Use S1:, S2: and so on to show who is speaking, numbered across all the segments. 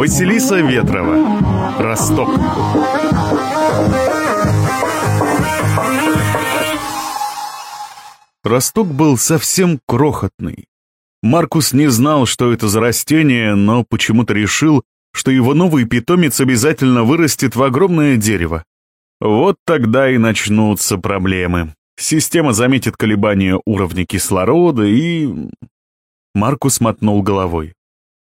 S1: Василиса Ветрова. Росток. Росток был совсем крохотный. Маркус не знал, что это за растение, но почему-то решил, что его новый питомец обязательно вырастет в огромное дерево. Вот тогда и начнутся проблемы. Система заметит колебания уровня кислорода и... Маркус мотнул головой.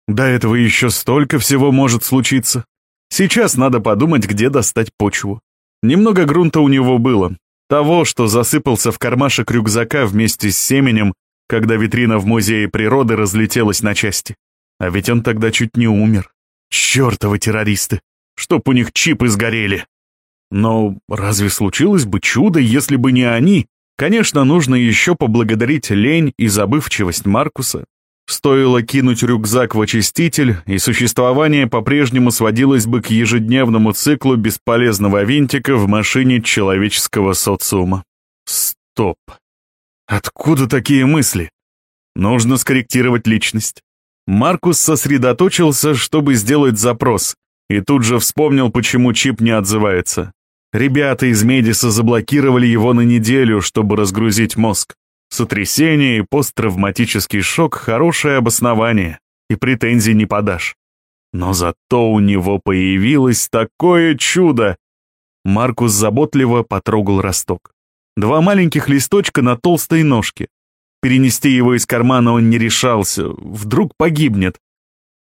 S1: До этого еще столько всего может случиться. Сейчас надо подумать, где достать почву. Немного грунта у него было. Того, что засыпался в кармашек рюкзака вместе с семенем, когда витрина в музее природы разлетелась на части. А ведь он тогда чуть не умер. Чёртовы террористы! Чтоб у них чипы сгорели! Но разве случилось бы чудо, если бы не они? Конечно, нужно еще поблагодарить лень и забывчивость Маркуса. Стоило кинуть рюкзак в очиститель, и существование по-прежнему сводилось бы к ежедневному циклу бесполезного винтика в машине человеческого социума. Стоп. Откуда такие мысли? Нужно скорректировать личность. Маркус сосредоточился, чтобы сделать запрос, и тут же вспомнил, почему чип не отзывается. Ребята из Медиса заблокировали его на неделю, чтобы разгрузить мозг. Сотрясение и посттравматический шок — хорошее обоснование, и претензий не подашь. Но зато у него появилось такое чудо! Маркус заботливо потрогал росток. Два маленьких листочка на толстой ножке. Перенести его из кармана он не решался, вдруг погибнет.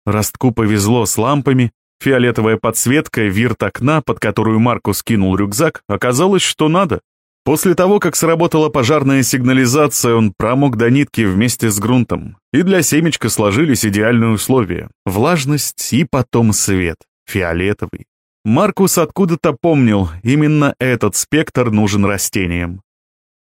S1: Ростку повезло с лампами, Фиолетовая подсветка, вирт окна, под которую Маркус кинул рюкзак, оказалось, что надо. После того, как сработала пожарная сигнализация, он промок до нитки вместе с грунтом, и для семечка сложились идеальные условия. Влажность и потом свет, фиолетовый. Маркус откуда-то помнил, именно этот спектр нужен растениям.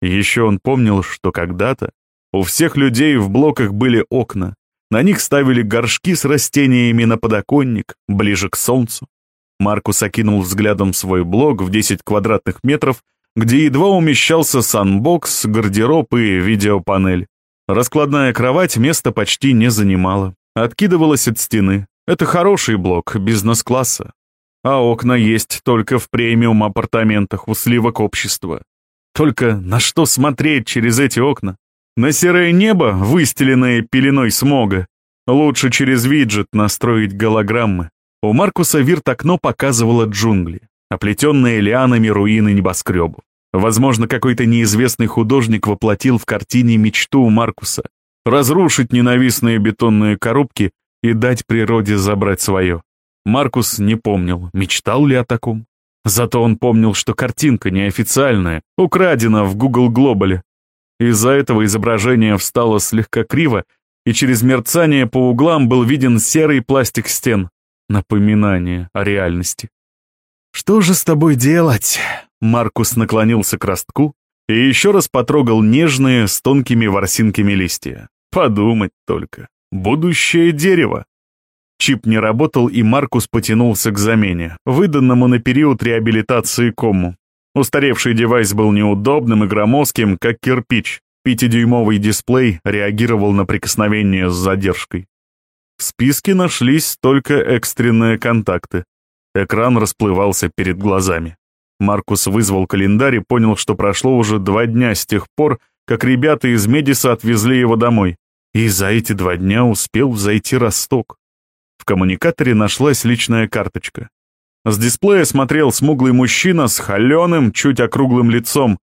S1: Еще он помнил, что когда-то у всех людей в блоках были окна, на них ставили горшки с растениями на подоконник, ближе к солнцу. Маркус окинул взглядом свой блок в 10 квадратных метров, где едва умещался санбокс, гардероб и видеопанель. Раскладная кровать места почти не занимала. Откидывалась от стены. Это хороший блок, бизнес-класса. А окна есть только в премиум-апартаментах у сливок общества. Только на что смотреть через эти окна? На серое небо, выстеленное пеленой смога. Лучше через виджет настроить голограммы. У Маркуса вирт-окно показывало джунгли, оплетенные лианами руины небоскребов. Возможно, какой-то неизвестный художник воплотил в картине мечту Маркуса — разрушить ненавистные бетонные коробки и дать природе забрать свое. Маркус не помнил, мечтал ли о таком. Зато он помнил, что картинка неофициальная, украдена в Google Глобале, из-за этого изображение встало слегка криво, и через мерцание по углам был виден серый пластик стен. Напоминание о реальности. «Что же с тобой делать?» Маркус наклонился к ростку и еще раз потрогал нежные с тонкими ворсинками листья. Подумать только. Будущее дерево. Чип не работал, и Маркус потянулся к замене, выданному на период реабилитации кому. Устаревший девайс был неудобным и громоздким, как кирпич. Пятидюймовый дисплей реагировал на прикосновение с задержкой. В списке нашлись только экстренные контакты. Экран расплывался перед глазами. Маркус вызвал календарь и понял, что прошло уже два дня с тех пор, как ребята из Медиса отвезли его домой. И за эти два дня успел зайти Росток. В коммуникаторе нашлась личная карточка. С дисплея смотрел смуглый мужчина с холеным, чуть округлым лицом.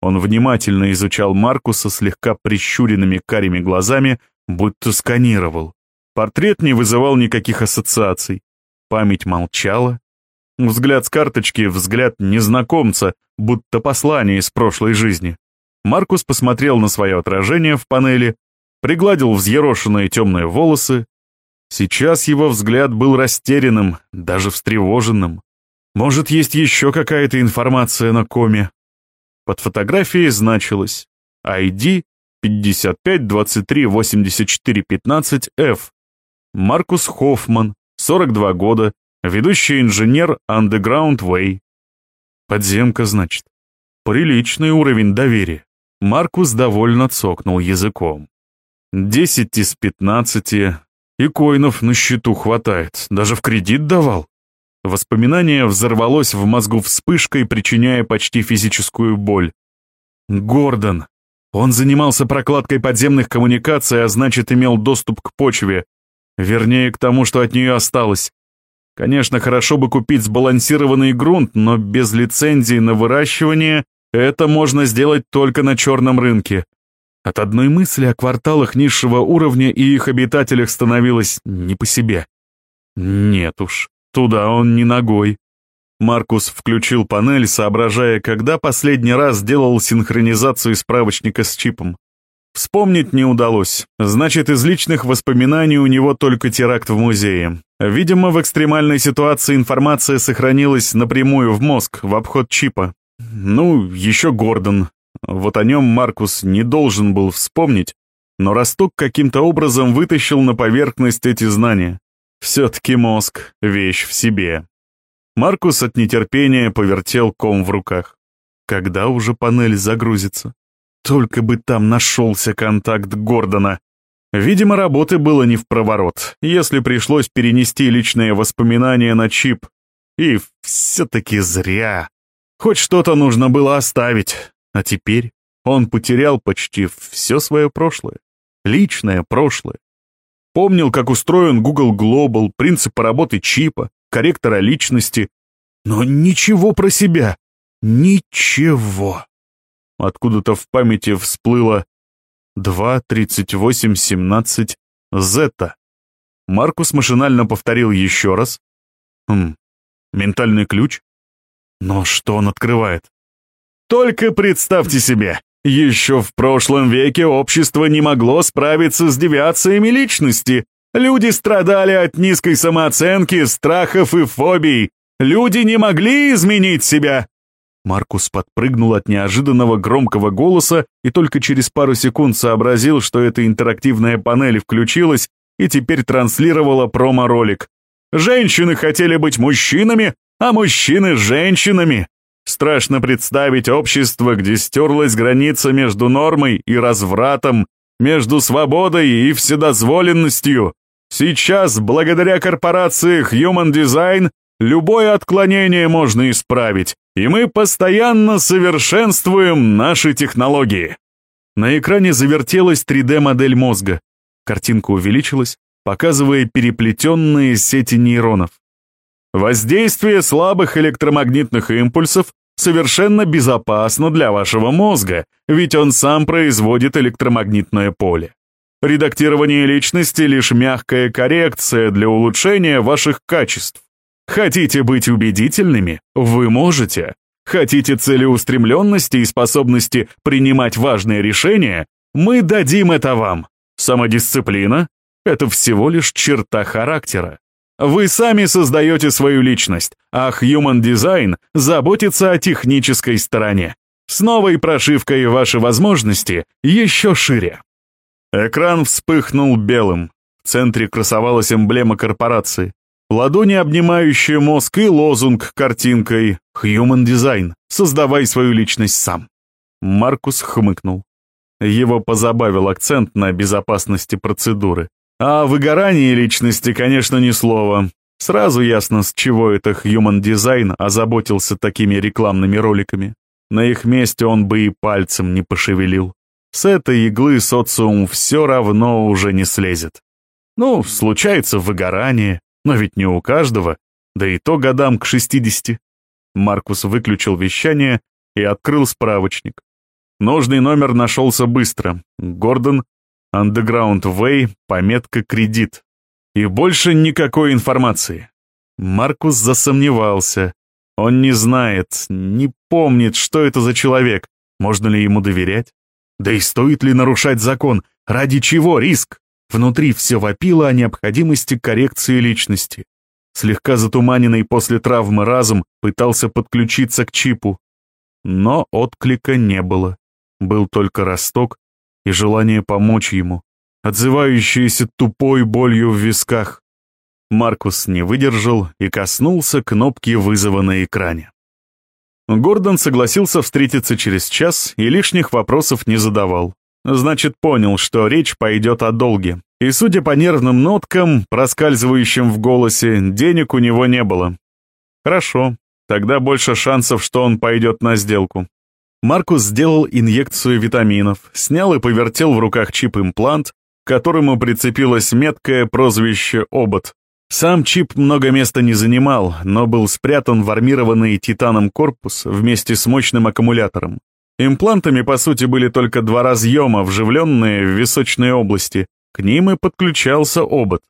S1: Он внимательно изучал Маркуса слегка прищуренными карими глазами, будто сканировал. Портрет не вызывал никаких ассоциаций. Память молчала. Взгляд с карточки, взгляд незнакомца, будто послание из прошлой жизни. Маркус посмотрел на свое отражение в панели, пригладил взъерошенные темные волосы, Сейчас его взгляд был растерянным, даже встревоженным. Может, есть еще какая-то информация на коме? Под фотографией значилось ID 55238415F. Маркус Хоффман, 42 года, ведущий инженер Underground Way. Подземка, значит. Приличный уровень доверия. Маркус довольно цокнул языком. 10 из 15, И коинов на счету хватает, даже в кредит давал. Воспоминание взорвалось в мозгу вспышкой, причиняя почти физическую боль. Гордон. Он занимался прокладкой подземных коммуникаций, а значит, имел доступ к почве. Вернее, к тому, что от нее осталось. Конечно, хорошо бы купить сбалансированный грунт, но без лицензии на выращивание это можно сделать только на черном рынке. От одной мысли о кварталах низшего уровня и их обитателях становилось не по себе. Нет уж, туда он не ногой. Маркус включил панель, соображая, когда последний раз делал синхронизацию справочника с чипом. Вспомнить не удалось. Значит, из личных воспоминаний у него только теракт в музее. Видимо, в экстремальной ситуации информация сохранилась напрямую в мозг, в обход чипа. Ну, еще Гордон. Вот о нем Маркус не должен был вспомнить, но Росток каким-то образом вытащил на поверхность эти знания. Все-таки мозг — вещь в себе. Маркус от нетерпения повертел ком в руках. Когда уже панель загрузится? Только бы там нашелся контакт Гордона. Видимо, работы было не в проворот, если пришлось перенести личные воспоминания на чип. И все-таки зря. Хоть что-то нужно было оставить. А теперь он потерял почти все свое прошлое. Личное прошлое. Помнил, как устроен Google Global, принципы работы чипа, корректора личности. Но ничего про себя. Ничего. Откуда-то в памяти всплыло 2.38.17 Зета. Маркус машинально повторил еще раз. Хм, ментальный ключ? Но что он открывает? Только представьте себе, еще в прошлом веке общество не могло справиться с девиациями личности. Люди страдали от низкой самооценки, страхов и фобий. Люди не могли изменить себя. Маркус подпрыгнул от неожиданного громкого голоса и только через пару секунд сообразил, что эта интерактивная панель включилась и теперь транслировала промо-ролик. «Женщины хотели быть мужчинами, а мужчины — женщинами!» Страшно представить общество, где стерлась граница между нормой и развратом, между свободой и вседозволенностью. Сейчас, благодаря корпорации Human Design, любое отклонение можно исправить, и мы постоянно совершенствуем наши технологии. На экране завертелась 3D-модель мозга. Картинка увеличилась, показывая переплетенные сети нейронов. Воздействие слабых электромагнитных импульсов совершенно безопасно для вашего мозга, ведь он сам производит электромагнитное поле. Редактирование личности — лишь мягкая коррекция для улучшения ваших качеств. Хотите быть убедительными? Вы можете. Хотите целеустремленности и способности принимать важные решения? Мы дадим это вам. Самодисциплина — это всего лишь черта характера. Вы сами создаете свою личность, а Human Design заботится о технической стороне. С новой прошивкой ваши возможности еще шире. Экран вспыхнул белым. В центре красовалась эмблема корпорации. Ладони, обнимающие мозг, и лозунг картинкой «Human Design. Создавай свою личность сам». Маркус хмыкнул. Его позабавил акцент на безопасности процедуры. А выгорание личности, конечно, ни слова. Сразу ясно, с чего это Human Design озаботился такими рекламными роликами. На их месте он бы и пальцем не пошевелил. С этой иглы социум все равно уже не слезет. Ну, случается выгорание, но ведь не у каждого, да и то годам к 60. Маркус выключил вещание и открыл справочник. Нужный номер нашелся быстро. Гордон, Underground Way, пометка «Кредит». И больше никакой информации. Маркус засомневался. Он не знает, не помнит, что это за человек. Можно ли ему доверять? Да и стоит ли нарушать закон? Ради чего риск? Внутри все вопило о необходимости коррекции личности. Слегка затуманенный после травмы разум пытался подключиться к чипу. Но отклика не было. Был только росток и желание помочь ему, отзывающееся тупой болью в висках. Маркус не выдержал и коснулся кнопки вызова на экране. Гордон согласился встретиться через час и лишних вопросов не задавал. Значит, понял, что речь пойдет о долге. И, судя по нервным ноткам, проскальзывающим в голосе, денег у него не было. Хорошо, тогда больше шансов, что он пойдет на сделку. Маркус сделал инъекцию витаминов, снял и повертел в руках чип-имплант, к которому прицепилось меткое прозвище «Обод». Сам чип много места не занимал, но был спрятан в армированный титаном корпус вместе с мощным аккумулятором. Имплантами, по сути, были только два разъема, вживленные в височные области. К ним и подключался обод.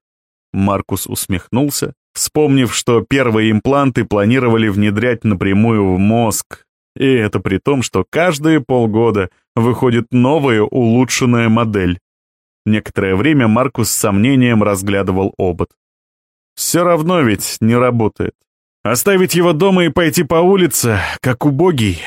S1: Маркус усмехнулся, вспомнив, что первые импланты планировали внедрять напрямую в мозг. И это при том, что каждые полгода выходит новая улучшенная модель. Некоторое время Маркус с сомнением разглядывал обод. Все равно ведь не работает. Оставить его дома и пойти по улице, как убогий,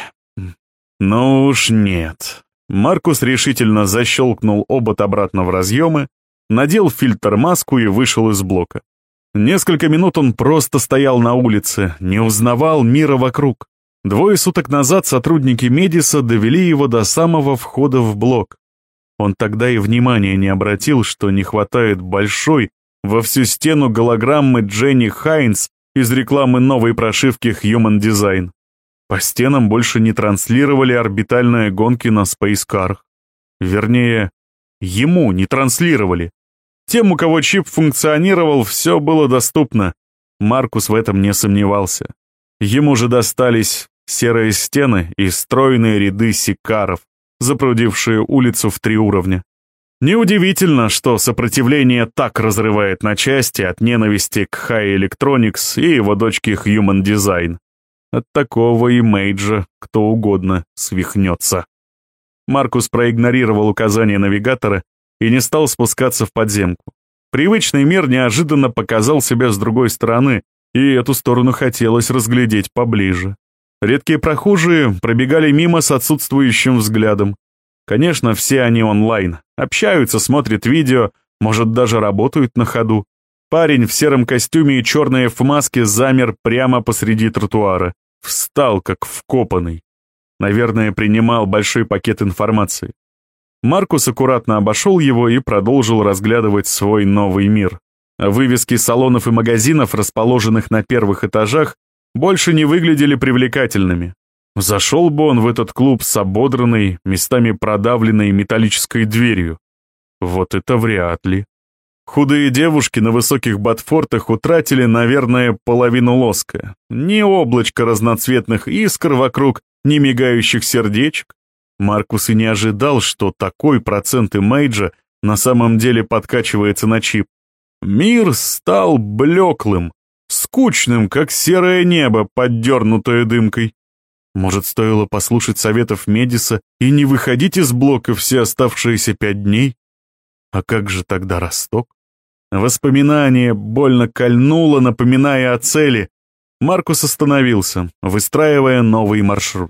S1: ну уж нет. Маркус решительно защелкнул обод обратно в разъемы, надел фильтр-маску и вышел из блока. Несколько минут он просто стоял на улице, не узнавал мира вокруг. Двое суток назад сотрудники Медиса довели его до самого входа в блок. Он тогда и внимания не обратил, что не хватает большой во всю стену голограммы Дженни Хайнс из рекламы новой прошивки Human Design. По стенам больше не транслировали орбитальные гонки на спейскарах. Вернее, ему не транслировали. Тем, у кого чип функционировал, все было доступно. Маркус в этом не сомневался. Ему же достались серые стены и стройные ряды сикаров, запрудившие улицу в три уровня. Неудивительно, что сопротивление так разрывает на части от ненависти к High Electronics и его дочке Human Design. От такого и Мейджа кто угодно свихнется. Маркус проигнорировал указания навигатора и не стал спускаться в подземку. Привычный мир неожиданно показал себя с другой стороны, и эту сторону хотелось разглядеть поближе. Редкие прохожие пробегали мимо с отсутствующим взглядом. Конечно, все они онлайн, общаются, смотрят видео, может, даже работают на ходу. Парень в сером костюме и черной фмаске замер прямо посреди тротуара. Встал, как вкопанный. Наверное, принимал большой пакет информации. Маркус аккуратно обошел его и продолжил разглядывать свой новый мир. Вывески салонов и магазинов, расположенных на первых этажах, больше не выглядели привлекательными. Зашел бы он в этот клуб с ободранной, местами продавленной металлической дверью. Вот это вряд ли. Худые девушки на высоких ботфортах утратили, наверное, половину лоска. Ни облачко разноцветных искр вокруг, ни мигающих сердечек. Маркус и не ожидал, что такой процент имейджа на самом деле подкачивается на чип. Мир стал блеклым, скучным, как серое небо, поддернутое дымкой. Может, стоило послушать советов Медиса и не выходить из блока все оставшиеся пять дней? А как же тогда Росток? Воспоминание больно кольнуло, напоминая о цели. Маркус остановился, выстраивая новый маршрут.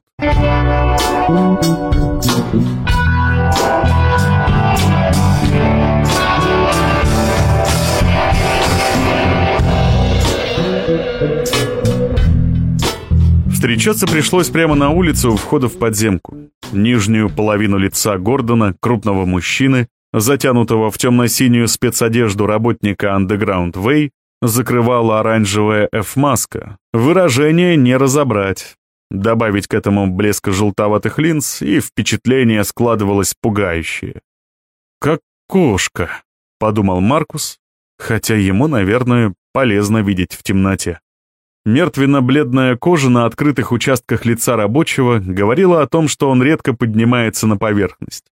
S1: Встречаться пришлось прямо на улице у входа в подземку. Нижнюю половину лица Гордона, крупного мужчины, затянутого в темно-синюю спецодежду работника Underground Way, закрывала оранжевая F-маска. Выражение не разобрать. Добавить к этому блеска желтоватых линз, и впечатление складывалось пугающее. «Как кошка», — подумал Маркус, хотя ему, наверное, полезно видеть в темноте. Мертвенно-бледная кожа на открытых участках лица рабочего говорила о том, что он редко поднимается на поверхность.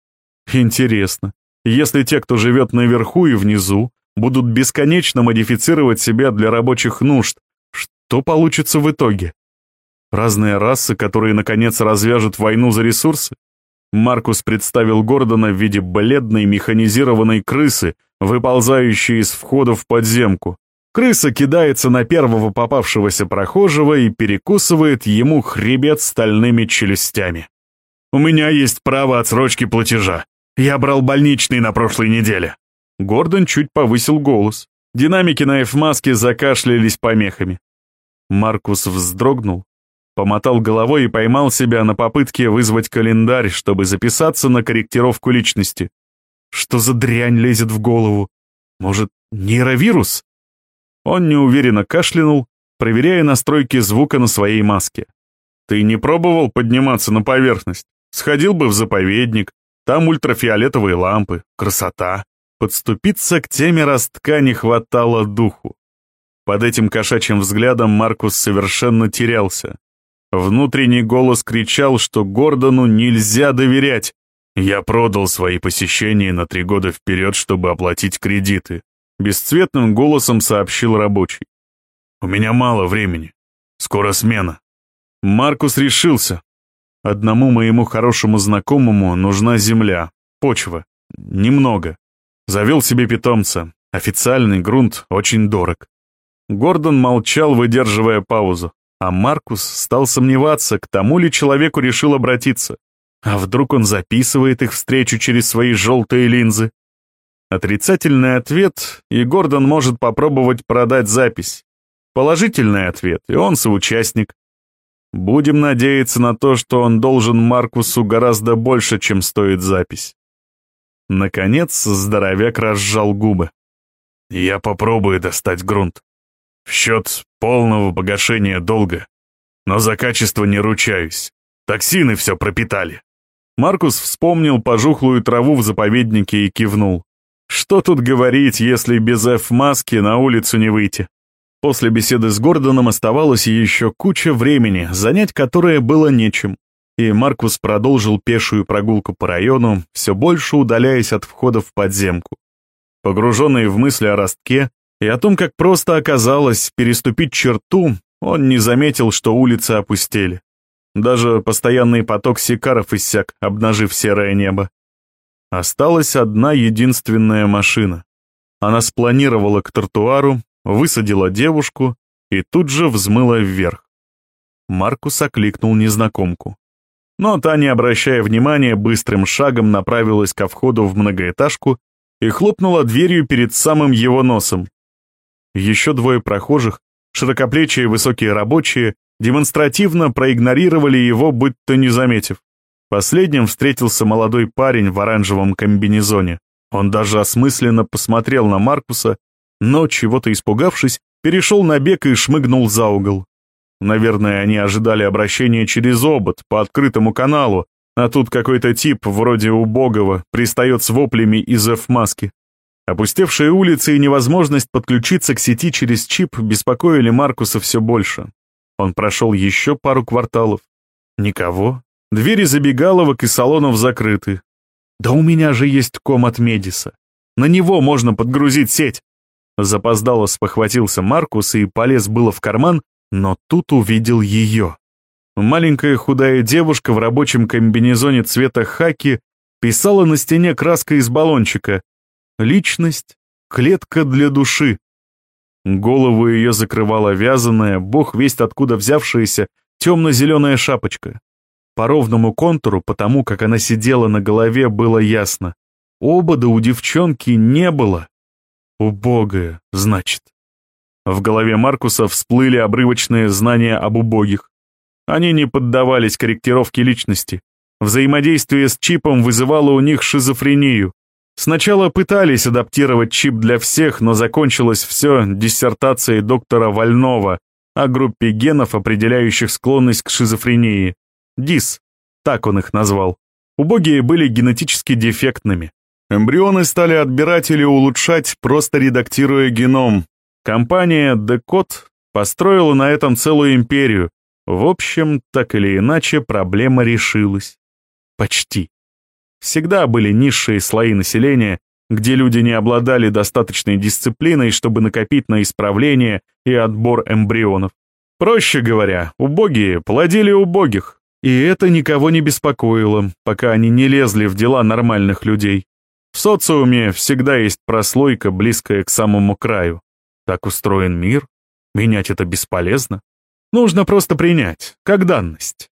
S1: Интересно, если те, кто живет наверху и внизу, будут бесконечно модифицировать себя для рабочих нужд, что получится в итоге? Разные расы, которые, наконец, развяжут войну за ресурсы? Маркус представил Гордона в виде бледной механизированной крысы, выползающей из входа в подземку. Крыса кидается на первого попавшегося прохожего и перекусывает ему хребет стальными челюстями. «У меня есть право отсрочки платежа», я брал больничный на прошлой неделе». Гордон чуть повысил голос. Динамики на F-маске закашлялись помехами. Маркус вздрогнул, помотал головой и поймал себя на попытке вызвать календарь, чтобы записаться на корректировку личности. Что за дрянь лезет в голову? Может, нейровирус? Он неуверенно кашлянул, проверяя настройки звука на своей маске. Ты не пробовал подниматься на поверхность? Сходил бы в заповедник, там ультрафиолетовые лампы, красота. Подступиться к теме ростка не хватало духу. Под этим кошачьим взглядом Маркус совершенно терялся. Внутренний голос кричал, что Гордону нельзя доверять. «Я продал свои посещения на три года вперед, чтобы оплатить кредиты», бесцветным голосом сообщил рабочий. «У меня мало времени. Скоро смена». Маркус решился. Одному моему хорошему знакомому нужна земля, почва. Немного. Завел себе питомца. Официальный грунт очень дорог. Гордон молчал, выдерживая паузу, а Маркус стал сомневаться, к тому ли человеку решил обратиться. А вдруг он записывает их встречу через свои желтые линзы? Отрицательный ответ, и Гордон может попробовать продать запись. Положительный ответ, и он соучастник. Будем надеяться на то, что он должен Маркусу гораздо больше, чем стоит запись. Наконец, здоровяк разжал губы. «Я попробую достать грунт. В счет полного погашения долга. Но за качество не ручаюсь. Токсины все пропитали». Маркус вспомнил пожухлую траву в заповеднике и кивнул. «Что тут говорить, если без F-маски на улицу не выйти?» После беседы с Гордоном оставалось еще куча времени, занять которое было нечем и Маркус продолжил пешую прогулку по району, все больше удаляясь от входа в подземку. Погруженный в мысли о ростке и о том, как просто оказалось переступить черту, он не заметил, что улицы опустели. Даже постоянный поток сикаров иссяк, обнажив серое небо. Осталась одна единственная машина. Она спланировала к тротуару, высадила девушку и тут же взмыла вверх. Маркус окликнул незнакомку. Но та, не обращая внимания, быстрым шагом направилась ко входу в многоэтажку и хлопнула дверью перед самым его носом. Еще двое прохожих, широкоплечие высокие рабочие, демонстративно проигнорировали его, будто не заметив. Последним встретился молодой парень в оранжевом комбинезоне. Он даже осмысленно посмотрел на Маркуса, но, чего-то испугавшись, перешел на бег и шмыгнул за угол. Наверное, они ожидали обращения через обод, по открытому каналу, а тут какой-то тип, вроде убогого, пристает с воплями из F-маски. Опустевшие улицы и невозможность подключиться к сети через чип беспокоили Маркуса все больше. Он прошел еще пару кварталов. Никого. Двери забегаловок и салонов закрыты. Да у меня же есть ком от Медиса. На него можно подгрузить сеть. Запоздало спохватился Маркус и полез было в карман, но тут увидел ее. Маленькая худая девушка в рабочем комбинезоне цвета хаки писала на стене краской из баллончика «Личность, клетка для души». Голову ее закрывала вязаная, бог весть откуда взявшаяся, темно-зеленая шапочка. По ровному контуру, потому как она сидела на голове, было ясно. Обода у девчонки не было. Убогая, значит. В голове Маркуса всплыли обрывочные знания об убогих. Они не поддавались корректировке личности. Взаимодействие с чипом вызывало у них шизофрению. Сначала пытались адаптировать чип для всех, но закончилось все диссертацией доктора Вольнова о группе генов, определяющих склонность к шизофрении. ДИС, так он их назвал. Убогие были генетически дефектными. Эмбрионы стали отбирать или улучшать, просто редактируя геном, Компания Decode построила на этом целую империю. В общем, так или иначе, проблема решилась. Почти. Всегда были низшие слои населения, где люди не обладали достаточной дисциплиной, чтобы накопить на исправление и отбор эмбрионов. Проще говоря, убогие плодили убогих, и это никого не беспокоило, пока они не лезли в дела нормальных людей. В социуме всегда есть прослойка, близкая к самому краю. Так устроен мир, менять это бесполезно. Нужно просто принять, как данность.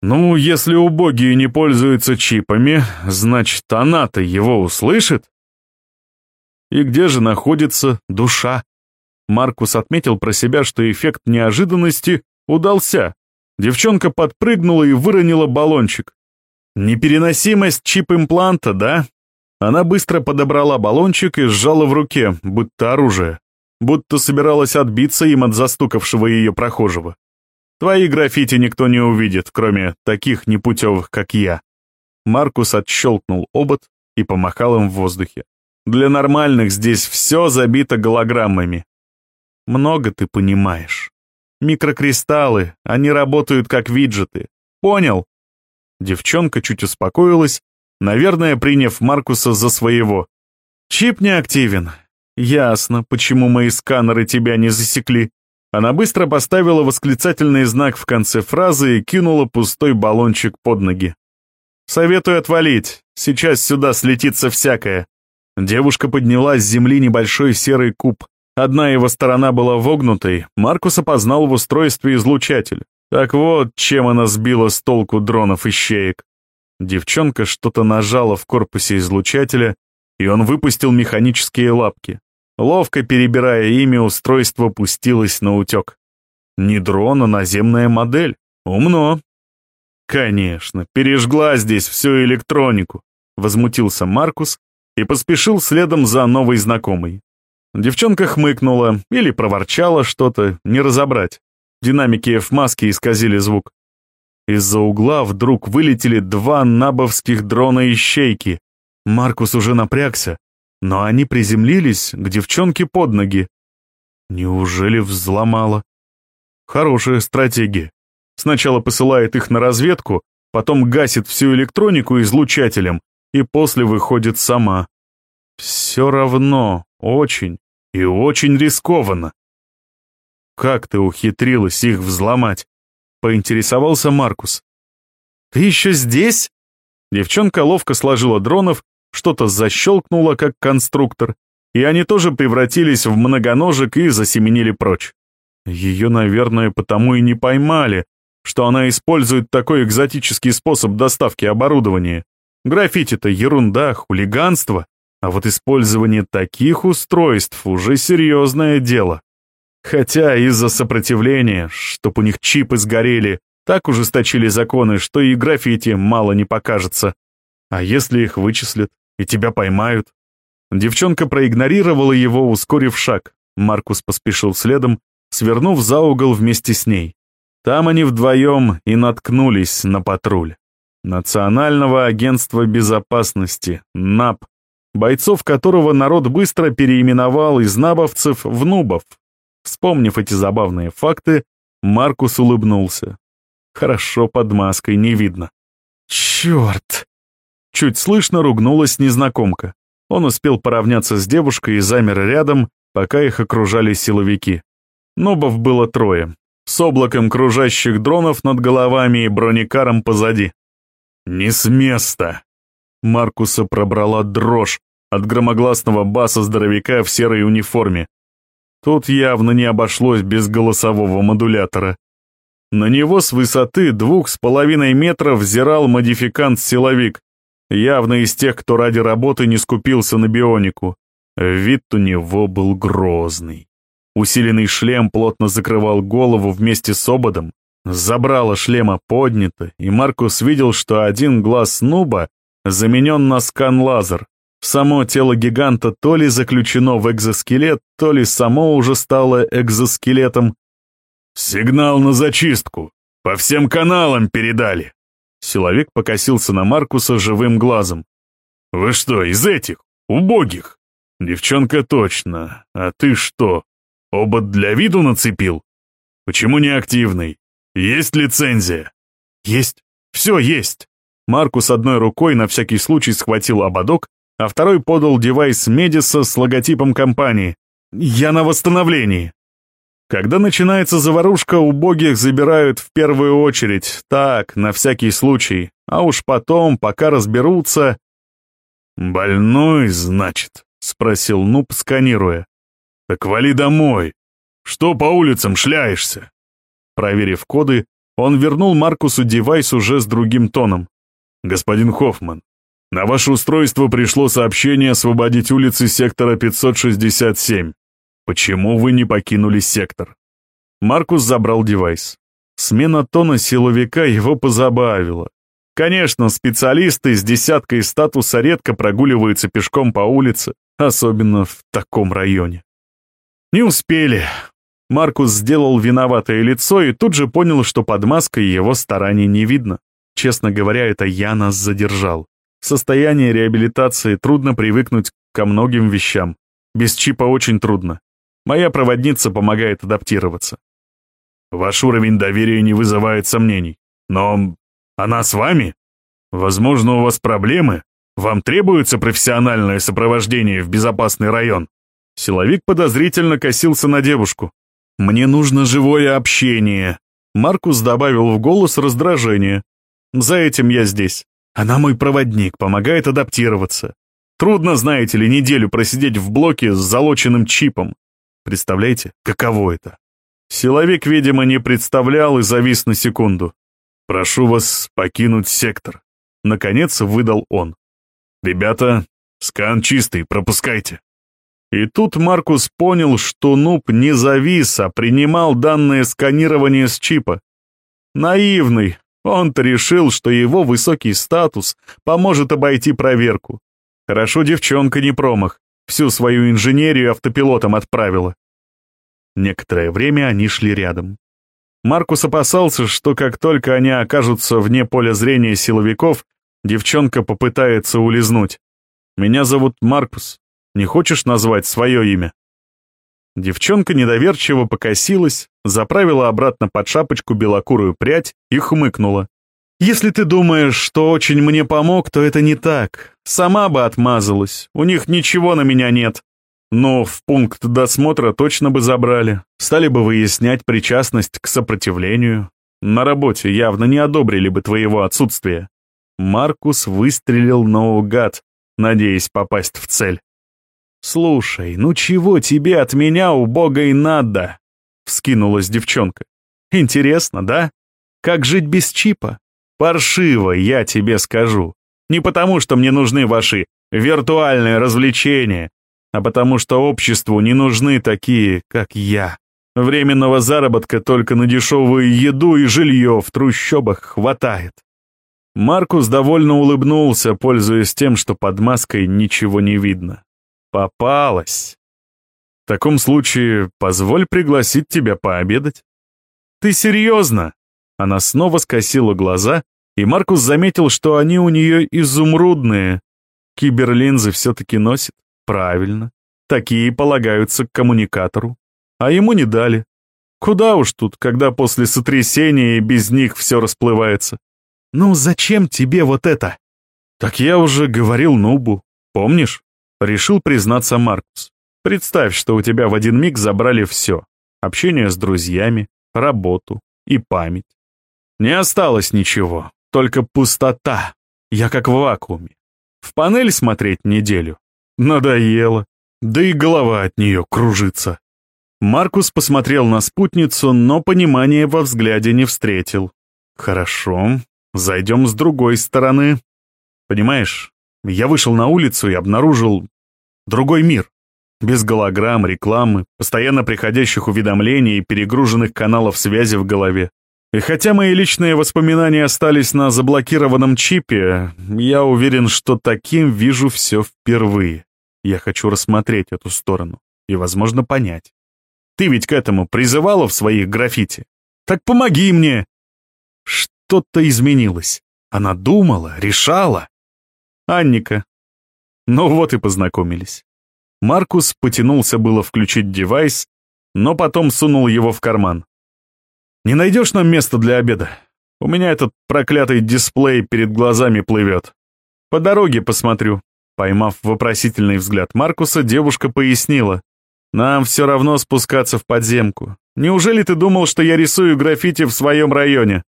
S1: Ну, если убогие не пользуются чипами, значит, она-то его услышит. И где же находится душа? Маркус отметил про себя, что эффект неожиданности удался. Девчонка подпрыгнула и выронила баллончик. Непереносимость чип-импланта, да? Она быстро подобрала баллончик и сжала в руке, будто оружие, будто собиралась отбиться им от застукавшего ее прохожего. Твои граффити никто не увидит, кроме таких непутевых, как я. Маркус отщелкнул обод и помахал им в воздухе. Для нормальных здесь все забито голограммами. Много ты понимаешь. Микрокристаллы, они работают как виджеты. Понял? Девчонка чуть успокоилась, наверное, приняв Маркуса за своего. Чип не активен. Ясно, почему мои сканеры тебя не засекли. Она быстро поставила восклицательный знак в конце фразы и кинула пустой баллончик под ноги. «Советую отвалить, сейчас сюда слетится всякое». Девушка подняла с земли небольшой серый куб. Одна его сторона была вогнутой, Маркус опознал в устройстве излучатель. Так вот, чем она сбила с толку дронов и щеек. Девчонка что-то нажала в корпусе излучателя, и он выпустил механические лапки. Ловко перебирая ими, устройство пустилось на утек. Не дрон, а наземная модель. Умно. Конечно, пережгла здесь всю электронику, возмутился Маркус и поспешил следом за новой знакомой. Девчонка хмыкнула или проворчала что-то, не разобрать. Динамики F-маски исказили звук. Из-за угла вдруг вылетели два набовских дрона-ищейки. Маркус уже напрягся, но они приземлились к девчонке под ноги. Неужели взломала? Хорошая стратегия. Сначала посылает их на разведку, потом гасит всю электронику излучателем и после выходит сама. Все равно очень и очень рискованно. «Как ты ухитрилась их взломать?» — поинтересовался Маркус. «Ты еще здесь?» Девчонка ловко сложила дронов, что-то защелкнуло, как конструктор, и они тоже превратились в многоножек и засеменили прочь. Ее, наверное, потому и не поймали, что она использует такой экзотический способ доставки оборудования. Граффити-то ерунда, хулиганство. А вот использование таких устройств уже серьезное дело. Хотя из-за сопротивления, чтоб у них чипы сгорели, так ужесточили законы, что и граффити мало не покажется. А если их вычислят и тебя поймают? Девчонка проигнорировала его, ускорив шаг. Маркус поспешил следом, свернув за угол вместе с ней. Там они вдвоем и наткнулись на патруль. Национального агентства безопасности, НАП, бойцов которого народ быстро переименовал из набовцев в нубов. Вспомнив эти забавные факты, Маркус улыбнулся. Хорошо под маской не видно. «Черт!» Чуть слышно ругнулась незнакомка. Он успел поравняться с девушкой и замер рядом, пока их окружали силовики. Нобов было трое, с облаком кружащих дронов над головами и бронекаром позади. «Не с места!» Маркуса пробрала дрожь, от громогласного баса здоровяка в серой униформе. Тут явно не обошлось без голосового модулятора. На него с высоты двух с половиной метров взирал модификант-силовик, явно из тех, кто ради работы не скупился на бионику. Вид у него был грозный. Усиленный шлем плотно закрывал голову вместе с ободом, забрало шлема поднято, и Маркус видел, что один глаз нуба заменен на скан-лазер, Само тело гиганта то ли заключено в экзоскелет, то ли само уже стало экзоскелетом. «Сигнал на зачистку! По всем каналам передали!» Силовик покосился на Маркуса живым глазом. «Вы что, из этих? Убогих?» «Девчонка точно. А ты что, обод для виду нацепил? Почему не активный? Есть лицензия?» «Есть. Все есть». Маркус одной рукой на всякий случай схватил ободок а второй подал девайс Медиса с логотипом компании. «Я на восстановлении». Когда начинается заварушка, убогих забирают в первую очередь, так, на всякий случай, а уж потом, пока разберутся... «Больной, значит?» — спросил Нуб, сканируя. «Так вали домой. Что по улицам шляешься?» Проверив коды, он вернул Маркусу девайс уже с другим тоном. «Господин Хоффман, на ваше устройство пришло сообщение освободить улицы сектора 567. Почему вы не покинули сектор? Маркус забрал девайс. Смена тона силовика его позабавила. Конечно, специалисты с десяткой статуса редко прогуливаются пешком по улице, особенно в таком районе. Не успели. Маркус сделал виноватое лицо и тут же понял, что под маской его стараний не видно. Честно говоря, это я нас задержал. В состоянии реабилитации трудно привыкнуть ко многим вещам. Без чипа очень трудно. Моя проводница помогает адаптироваться. Ваш уровень доверия не вызывает сомнений. Но она с вами? Возможно, у вас проблемы? Вам требуется профессиональное сопровождение в безопасный район?» Силовик подозрительно косился на девушку. «Мне нужно живое общение», — Маркус добавил в голос раздражение. «За этим я здесь. Она мой проводник, помогает адаптироваться. Трудно, знаете ли, неделю просидеть в блоке с залоченным чипом. Представляете, каково это?» Силовик, видимо, не представлял и завис на секунду. «Прошу вас покинуть сектор», — наконец выдал он. «Ребята, скан чистый, пропускайте». И тут Маркус понял, что Нуб не завис, а принимал данное сканирование с чипа. Наивный, он-то решил, что его высокий статус поможет обойти проверку. Хорошо девчонка не промах, всю свою инженерию автопилотом отправила. Некоторое время они шли рядом. Маркус опасался, что как только они окажутся вне поля зрения силовиков, девчонка попытается улизнуть. «Меня зовут Маркус. Не хочешь назвать свое имя?» Девчонка недоверчиво покосилась, заправила обратно под шапочку белокурую прядь и хмыкнула. «Если ты думаешь, что очень мне помог, то это не так. Сама бы отмазалась, у них ничего на меня нет. Но в пункт досмотра точно бы забрали. Стали бы выяснять причастность к сопротивлению. На работе явно не одобрили бы твоего отсутствия. Маркус выстрелил наугад, надеясь попасть в цель. «Слушай, ну чего тебе от меня, убогой, надо?» — вскинулась девчонка. «Интересно, да? Как жить без чипа? Паршиво, я тебе скажу. Не потому, что мне нужны ваши виртуальные развлечения, а потому что обществу не нужны такие, как я. Временного заработка только на дешевую еду и жилье в трущобах хватает. Маркус довольно улыбнулся, пользуясь тем, что под маской ничего не видно. Попалась. В таком случае позволь пригласить тебя пообедать. Ты серьезно? Она снова скосила глаза, и Маркус заметил, что они у нее изумрудные. Киберлинзы все-таки носит. Правильно. Такие полагаются к коммуникатору. А ему не дали. Куда уж тут, когда после сотрясения и без них все расплывается. Ну зачем тебе вот это? Так я уже говорил Нубу, помнишь? Решил признаться Маркус. Представь, что у тебя в один миг забрали все. Общение с друзьями, работу и память. Не осталось ничего, только пустота. Я как в вакууме. В панель смотреть неделю. Надоело. Да и голова от нее кружится. Маркус посмотрел на спутницу, но понимания во взгляде не встретил. «Хорошо, зайдем с другой стороны. Понимаешь, я вышел на улицу и обнаружил другой мир. Без голограмм, рекламы, постоянно приходящих уведомлений и перегруженных каналов связи в голове. И хотя мои личные воспоминания остались на заблокированном чипе, я уверен, что таким вижу все впервые. Я хочу рассмотреть эту сторону и, возможно, понять. Ты ведь к этому призывала в своих граффити? Так помоги мне!» Что-то изменилось. Она думала, решала. Анника. Ну вот и познакомились. Маркус потянулся было включить девайс, но потом сунул его в карман. «Не найдешь нам место для обеда? У меня этот проклятый дисплей перед глазами плывет. По дороге посмотрю». Поймав вопросительный взгляд Маркуса, девушка пояснила. «Нам все равно спускаться в подземку. Неужели ты думал, что я рисую граффити в своем районе?»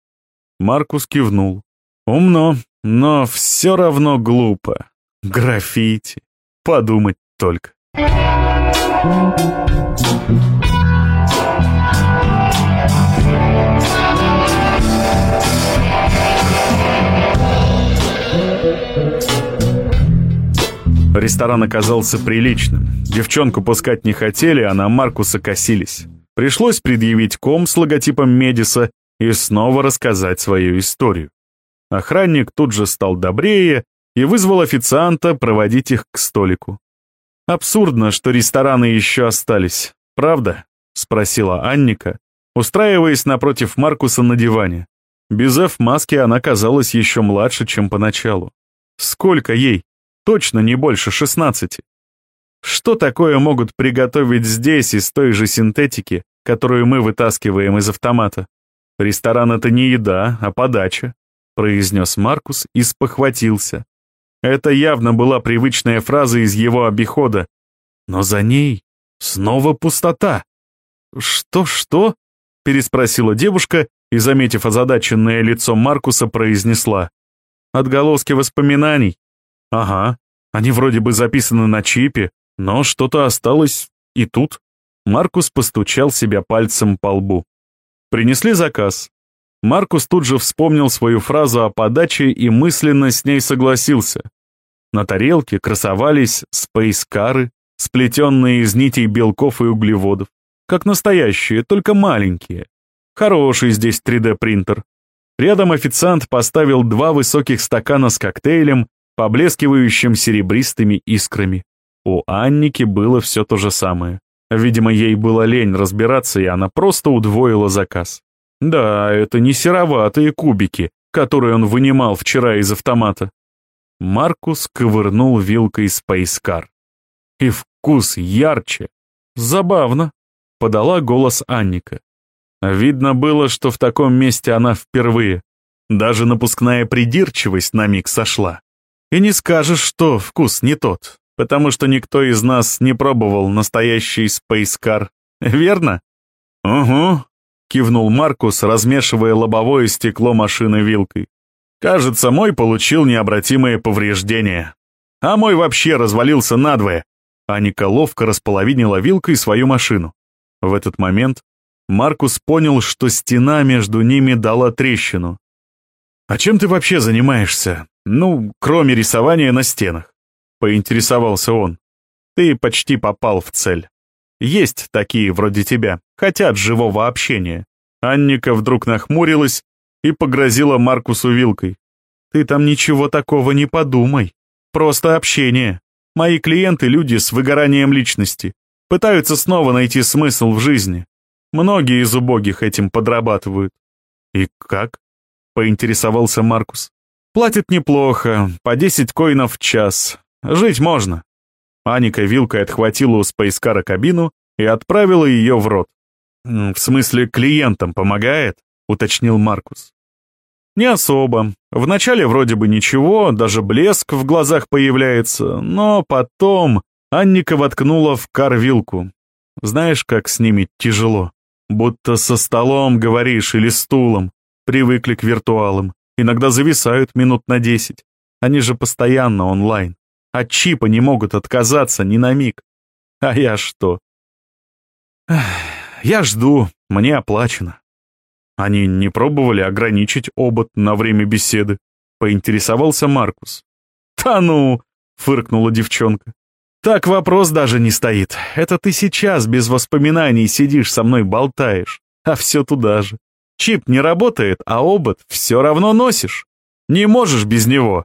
S1: Маркус кивнул. «Умно, но все равно глупо. Граффити. Подумать только». Ресторан оказался приличным. Девчонку пускать не хотели, а на Маркуса косились. Пришлось предъявить ком с логотипом Медиса и снова рассказать свою историю. Охранник тут же стал добрее и вызвал официанта проводить их к столику. «Абсурдно, что рестораны еще остались, правда?» — спросила Анника, устраиваясь напротив Маркуса на диване. Без F-маски она казалась еще младше, чем поначалу. Сколько ей? Точно не больше шестнадцати. Что такое могут приготовить здесь из той же синтетики, которую мы вытаскиваем из автомата? Ресторан — это не еда, а подача, произнес Маркус и спохватился. Это явно была привычная фраза из его обихода, но за ней снова пустота. «Что-что?» — переспросила девушка и, заметив озадаченное лицо Маркуса, произнесла. «Отголоски воспоминаний. Ага, они вроде бы записаны на чипе, но что-то осталось и тут». Маркус постучал себя пальцем по лбу. Принесли заказ. Маркус тут же вспомнил свою фразу о подаче и мысленно с ней согласился. На тарелке красовались спейскары, сплетенные из нитей белков и углеводов, как настоящие, только маленькие. Хороший здесь 3D-принтер. Рядом официант поставил два высоких стакана с коктейлем, поблескивающим серебристыми искрами. У Анники было все то же самое. Видимо, ей было лень разбираться, и она просто удвоила заказ. Да, это не сероватые кубики, которые он вынимал вчера из автомата. Маркус ковырнул вилкой спейскар. И вкус ярче. Забавно, подала голос Анника. Видно было, что в таком месте она впервые. Даже напускная придирчивость на миг сошла. И не скажешь, что вкус не тот, потому что никто из нас не пробовал настоящий спейскар, верно? Угу, кивнул Маркус, размешивая лобовое стекло машины вилкой. Кажется, мой получил необратимые повреждения. А мой вообще развалился надвое. Аника ловко располовинила вилкой свою машину. В этот момент Маркус понял, что стена между ними дала трещину. «А чем ты вообще занимаешься? Ну, кроме рисования на стенах?» — поинтересовался он. «Ты почти попал в цель. Есть такие вроде тебя, хотят живого общения». Анника вдруг нахмурилась и погрозила Маркусу вилкой. «Ты там ничего такого не подумай. Просто общение. Мои клиенты — люди с выгоранием личности. Пытаются снова найти смысл в жизни. Многие из убогих этим подрабатывают. И как? Поинтересовался Маркус. Платят неплохо, по 10 коинов в час. Жить можно. Аника вилкой отхватила у спейскара кабину и отправила ее в рот. «В смысле, клиентам помогает?» — уточнил Маркус. «Не особо. Вначале вроде бы ничего, даже блеск в глазах появляется, но потом Анника воткнула в кар вилку. Знаешь, как с ними тяжело? Будто со столом говоришь или стулом. Привыкли к виртуалам. Иногда зависают минут на десять. Они же постоянно онлайн. От чипа не могут отказаться ни на миг. А я что? Я жду, мне оплачено. Они не пробовали ограничить обод на время беседы? Поинтересовался Маркус. «Да ну!» — фыркнула девчонка. Так вопрос даже не стоит. Это ты сейчас без воспоминаний сидишь со мной болтаешь, а все туда же. Чип не работает, а обод все равно носишь. Не можешь без него.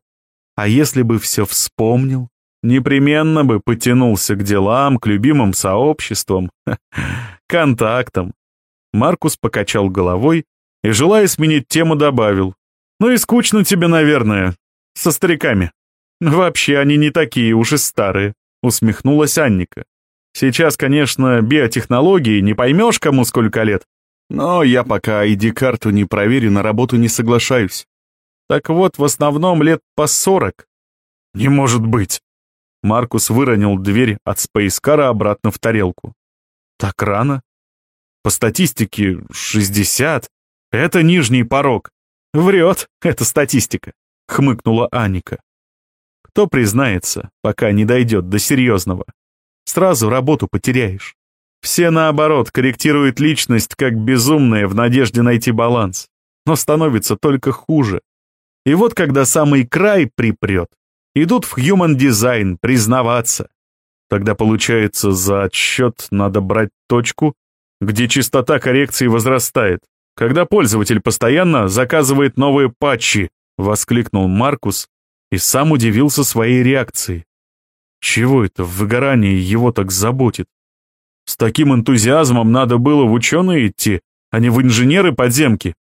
S1: А если бы все вспомнил, непременно бы потянулся к делам, к любимым сообществам, контактам. Маркус покачал головой и, желая сменить тему, добавил. Ну и скучно тебе, наверное, со стариками. Вообще они не такие уж и старые усмехнулась Анника. Сейчас, конечно, биотехнологии, не поймешь, кому сколько лет, но я пока ID-карту не проверю, на работу не соглашаюсь. Так вот, в основном лет по сорок. Не может быть. Маркус выронил дверь от спейскара обратно в тарелку. Так рано? По статистике, 60. Это нижний порог. Врет, это статистика, хмыкнула Аника. Кто признается, пока не дойдет до серьезного? Сразу работу потеряешь. Все, наоборот, корректируют личность как безумные в надежде найти баланс. Но становится только хуже. И вот когда самый край припрет, идут в human design признаваться. Тогда, получается, за отсчет надо брать точку, где частота коррекции возрастает, когда пользователь постоянно заказывает новые патчи, воскликнул Маркус и сам удивился своей реакции. Чего это в выгорании его так заботит? С таким энтузиазмом надо было в ученые идти, а не в инженеры подземки.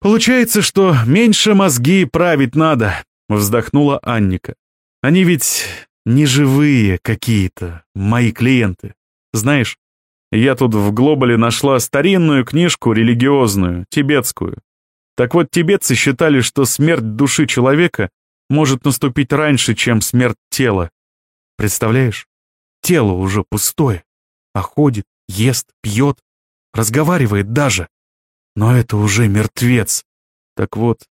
S1: Получается, что меньше мозги править надо, вздохнула Анника. Они ведь не живые какие-то, мои клиенты. Знаешь, я тут в Глобале нашла старинную книжку религиозную, тибетскую. Так вот, тибетцы считали, что смерть души человека может наступить раньше, чем смерть тела. Представляешь? Тело уже пустое, а ходит, ест, пьет, разговаривает даже. Но это уже мертвец. Так вот,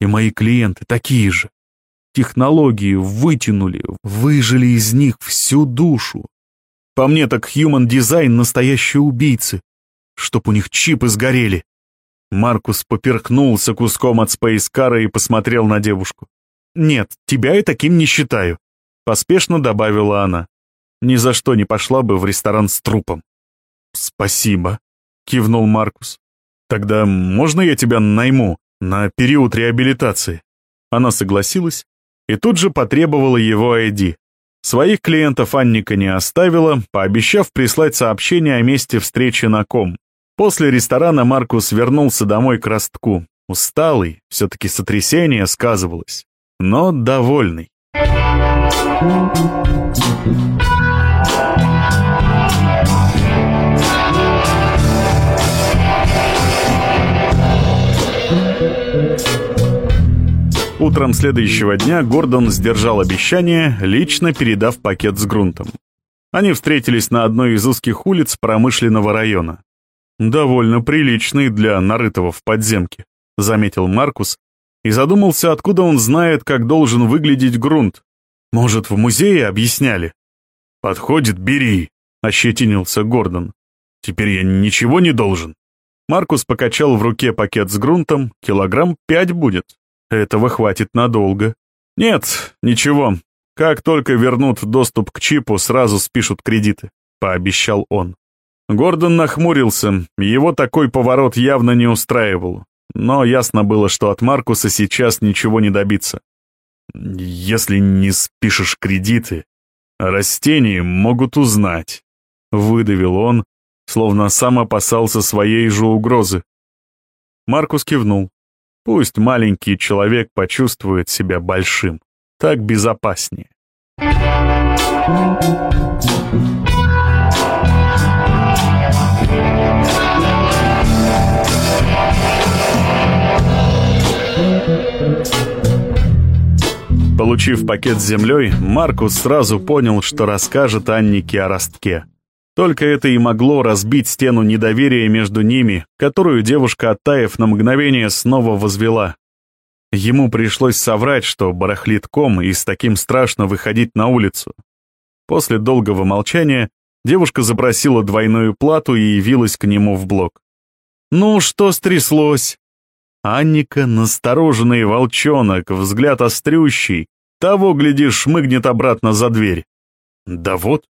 S1: и мои клиенты такие же. Технологии вытянули, выжили из них всю душу. По мне так Human Design настоящие убийцы. Чтоб у них чипы сгорели. Маркус поперхнулся куском от спейскара и посмотрел на девушку. «Нет, тебя я таким не считаю», — поспешно добавила она. «Ни за что не пошла бы в ресторан с трупом». «Спасибо», — кивнул Маркус. «Тогда можно я тебя найму на период реабилитации?» Она согласилась и тут же потребовала его ID. Своих клиентов Анника не оставила, пообещав прислать сообщение о месте встречи на ком. После ресторана Маркус вернулся домой к ростку. Усталый, все-таки сотрясение сказывалось, но довольный. Утром следующего дня Гордон сдержал обещание, лично передав пакет с грунтом. Они встретились на одной из узких улиц промышленного района. «Довольно приличный для нарытого в подземке», — заметил Маркус, и задумался, откуда он знает, как должен выглядеть грунт. Может, в музее объясняли? «Подходит, бери», — ощетинился Гордон. «Теперь я ничего не должен». Маркус покачал в руке пакет с грунтом, килограмм пять будет. Этого хватит надолго. Нет, ничего. Как только вернут доступ к чипу, сразу спишут кредиты, пообещал он. Гордон нахмурился, его такой поворот явно не устраивал. Но ясно было, что от Маркуса сейчас ничего не добиться. «Если не спишешь кредиты, растения могут узнать», — выдавил он, словно сам опасался своей же угрозы. Маркус кивнул. Пусть маленький человек почувствует себя большим. Так безопаснее. Получив пакет с землей, Маркус сразу понял, что расскажет Аннике о ростке. Только это и могло разбить стену недоверия между ними, которую девушка, оттаив на мгновение, снова возвела. Ему пришлось соврать, что барахлит ком, и с таким страшно выходить на улицу. После долгого молчания девушка запросила двойную плату и явилась к нему в блок. «Ну, что стряслось?» Анника, настороженный волчонок, взгляд острющий, того, глядишь, шмыгнет обратно за дверь. «Да вот,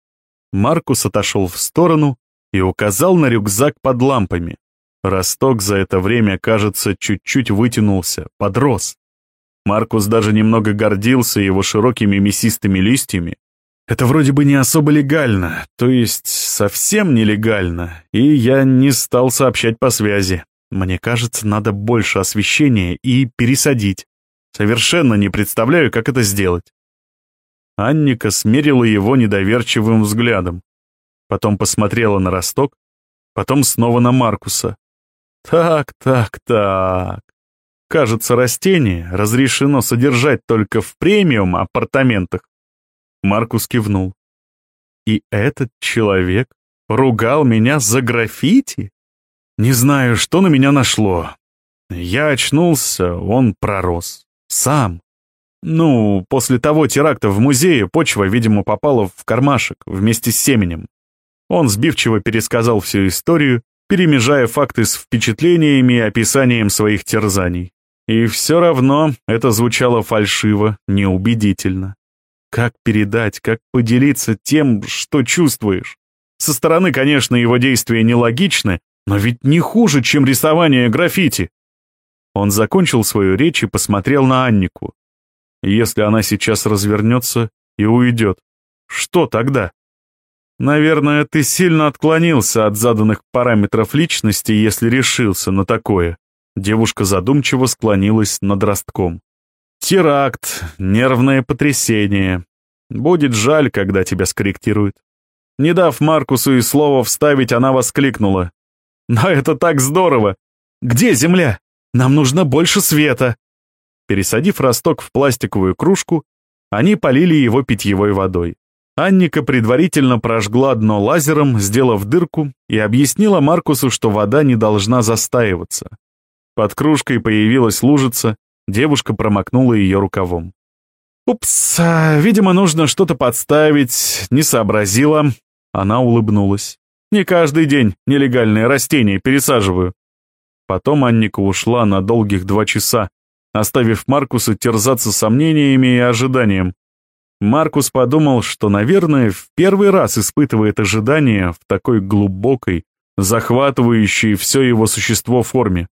S1: Маркус отошел в сторону и указал на рюкзак под лампами. Росток за это время, кажется, чуть-чуть вытянулся, подрос. Маркус даже немного гордился его широкими мясистыми листьями. Это вроде бы не особо легально, то есть совсем нелегально, и я не стал сообщать по связи. Мне кажется, надо больше освещения и пересадить. Совершенно не представляю, как это сделать. Анника смерила его недоверчивым взглядом. Потом посмотрела на росток, потом снова на Маркуса. Так, так, так. Кажется, растение разрешено содержать только в премиум апартаментах. Маркус кивнул. И этот человек ругал меня за граффити? Не знаю, что на меня нашло. Я очнулся, он пророс. Сам. Ну, после того теракта в музее почва, видимо, попала в кармашек вместе с семенем. Он сбивчиво пересказал всю историю, перемежая факты с впечатлениями и описанием своих терзаний. И все равно это звучало фальшиво, неубедительно. Как передать, как поделиться тем, что чувствуешь? Со стороны, конечно, его действия нелогичны, но ведь не хуже, чем рисование граффити. Он закончил свою речь и посмотрел на Аннику. Если она сейчас развернется и уйдет, что тогда? Наверное, ты сильно отклонился от заданных параметров личности, если решился на такое. Девушка задумчиво склонилась над ростком. Теракт, нервное потрясение. Будет жаль, когда тебя скорректируют. Не дав Маркусу и слова вставить, она воскликнула. «Но это так здорово! Где земля? Нам нужно больше света!» Пересадив росток в пластиковую кружку, они полили его питьевой водой. Анника предварительно прожгла дно лазером, сделав дырку, и объяснила Маркусу, что вода не должна застаиваться. Под кружкой появилась лужица, девушка промокнула ее рукавом. «Упс, видимо, нужно что-то подставить, не сообразила». Она улыбнулась. «Не каждый день нелегальные растения пересаживаю». Потом Анника ушла на долгих два часа, оставив Маркуса терзаться сомнениями и ожиданием. Маркус подумал, что, наверное, в первый раз испытывает ожидания в такой глубокой, захватывающей все его существо форме.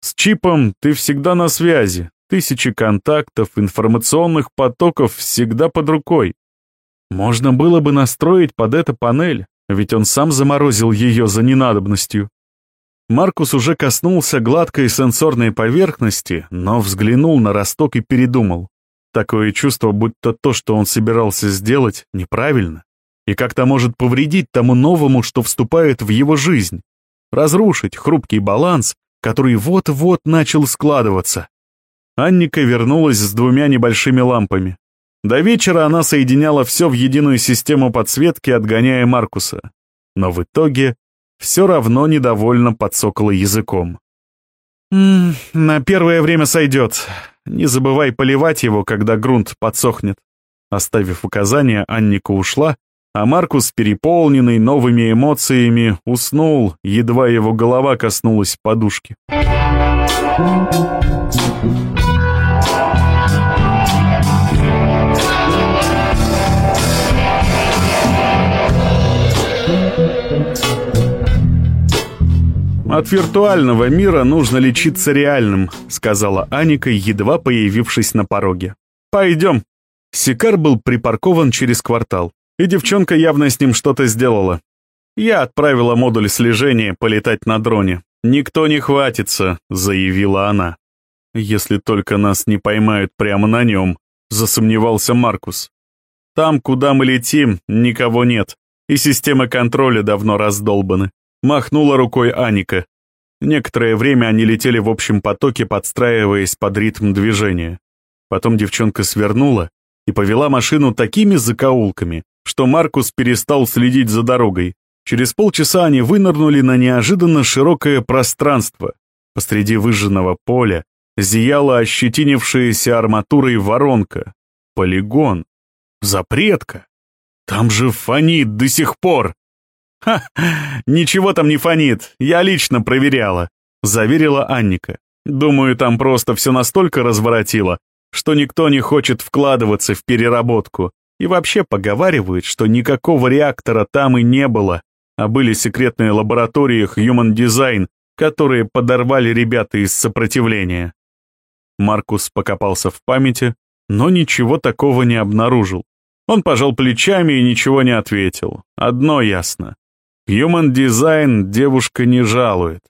S1: С чипом ты всегда на связи, тысячи контактов, информационных потоков всегда под рукой. Можно было бы настроить под это панель, ведь он сам заморозил ее за ненадобностью. Маркус уже коснулся гладкой сенсорной поверхности, но взглянул на росток и передумал. Такое чувство, будто то, что он собирался сделать, неправильно, и как-то может повредить тому новому, что вступает в его жизнь, разрушить хрупкий баланс, который вот-вот начал складываться. Анника вернулась с двумя небольшими лампами. До вечера она соединяла все в единую систему подсветки, отгоняя Маркуса. Но в итоге все равно недовольно подсокала языком. «М «На первое время сойдет. Не забывай поливать его, когда грунт подсохнет». Оставив указание, Анника ушла, а Маркус, переполненный новыми эмоциями, уснул, едва его голова коснулась подушки. «От виртуального мира нужно лечиться реальным», — сказала Аника, едва появившись на пороге. «Пойдем». Сикар был припаркован через квартал, и девчонка явно с ним что-то сделала. Я отправила модуль слежения полетать на дроне. «Никто не хватится», — заявила она. «Если только нас не поймают прямо на нем», — засомневался Маркус. «Там, куда мы летим, никого нет, и системы контроля давно раздолбаны. Махнула рукой Аника. Некоторое время они летели в общем потоке, подстраиваясь под ритм движения. Потом девчонка свернула и повела машину такими закоулками, что Маркус перестал следить за дорогой. Через полчаса они вынырнули на неожиданно широкое пространство. Посреди выжженного поля зияла ощетинившаяся арматурой воронка. Полигон. Запретка. Там же фонит до сих пор. «Ха, ничего там не фонит, я лично проверяла», — заверила Анника. «Думаю, там просто все настолько разворотило, что никто не хочет вкладываться в переработку. И вообще поговаривают, что никакого реактора там и не было, а были секретные лаборатории Human Design, которые подорвали ребята из сопротивления». Маркус покопался в памяти, но ничего такого не обнаружил. Он пожал плечами и ничего не ответил. Одно ясно. Human Design девушка не жалует.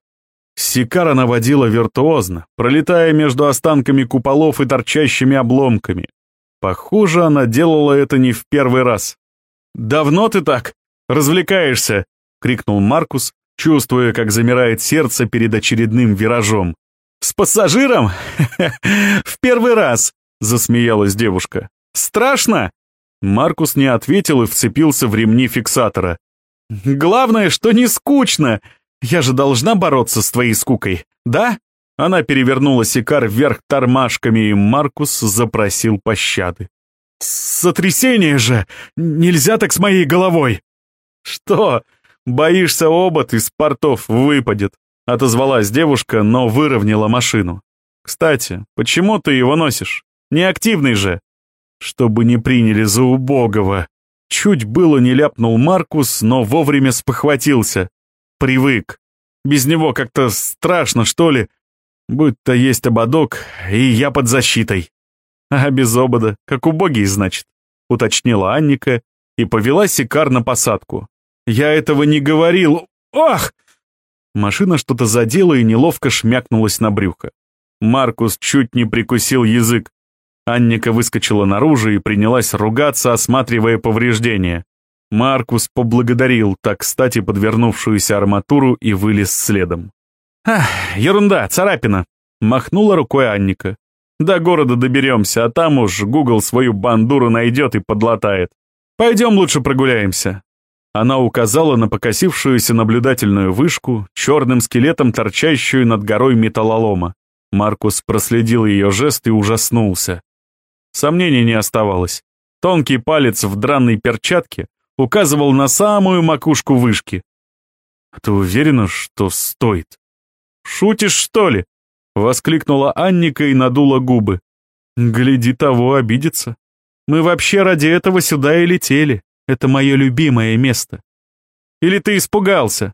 S1: Сикара наводила виртуозно, пролетая между останками куполов и торчащими обломками. Похоже, она делала это не в первый раз. «Давно ты так? Развлекаешься?» — крикнул Маркус, чувствуя, как замирает сердце перед очередным виражом. «С пассажиром? В первый раз!» — засмеялась девушка. «Страшно?» Маркус не ответил и вцепился в ремни фиксатора. Главное, что не скучно. Я же должна бороться с твоей скукой, да? Она перевернула сикар вверх тормашками, и Маркус запросил пощады. «Сотрясение же! Нельзя так с моей головой!» «Что? Боишься, обод из портов выпадет?» Отозвалась девушка, но выровняла машину. «Кстати, почему ты его носишь? Неактивный же!» «Чтобы не приняли за убогого!» Чуть было не ляпнул Маркус, но вовремя спохватился. Привык. Без него как-то страшно, что ли. Будь-то есть ободок, и я под защитой. А без обода, как убогий, значит, уточнила Анника и повела Сикар на посадку. Я этого не говорил. Ах! Машина что-то задела и неловко шмякнулась на брюхо. Маркус чуть не прикусил язык. Анника выскочила наружу и принялась ругаться, осматривая повреждения. Маркус поблагодарил так кстати подвернувшуюся арматуру и вылез следом. «Ах, ерунда, царапина!» — махнула рукой Анника. «До города доберемся, а там уж Гугл свою бандуру найдет и подлатает. Пойдем лучше прогуляемся». Она указала на покосившуюся наблюдательную вышку, черным скелетом торчащую над горой металлолома. Маркус проследил ее жест и ужаснулся. Сомнений не оставалось. Тонкий палец в дранной перчатке указывал на самую макушку вышки. «А ты уверена, что стоит?» «Шутишь, что ли?» — воскликнула Анника и надула губы. «Гляди того, обидится. Мы вообще ради этого сюда и летели. Это мое любимое место. Или ты испугался?»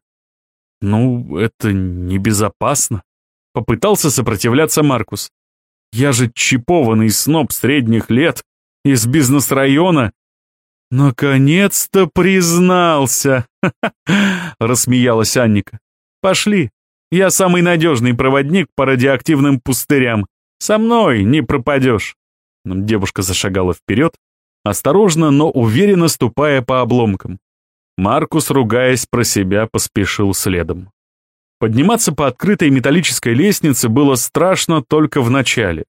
S1: «Ну, это небезопасно», — попытался сопротивляться Маркус. «Я же чипованный сноб средних лет, из бизнес-района, «Наконец-то признался!» — рассмеялась Анника. «Пошли. Я самый надежный проводник по радиоактивным пустырям. Со мной не пропадешь». Девушка зашагала вперед, осторожно, но уверенно ступая по обломкам. Маркус, ругаясь про себя, поспешил следом. Подниматься по открытой металлической лестнице было страшно только в начале.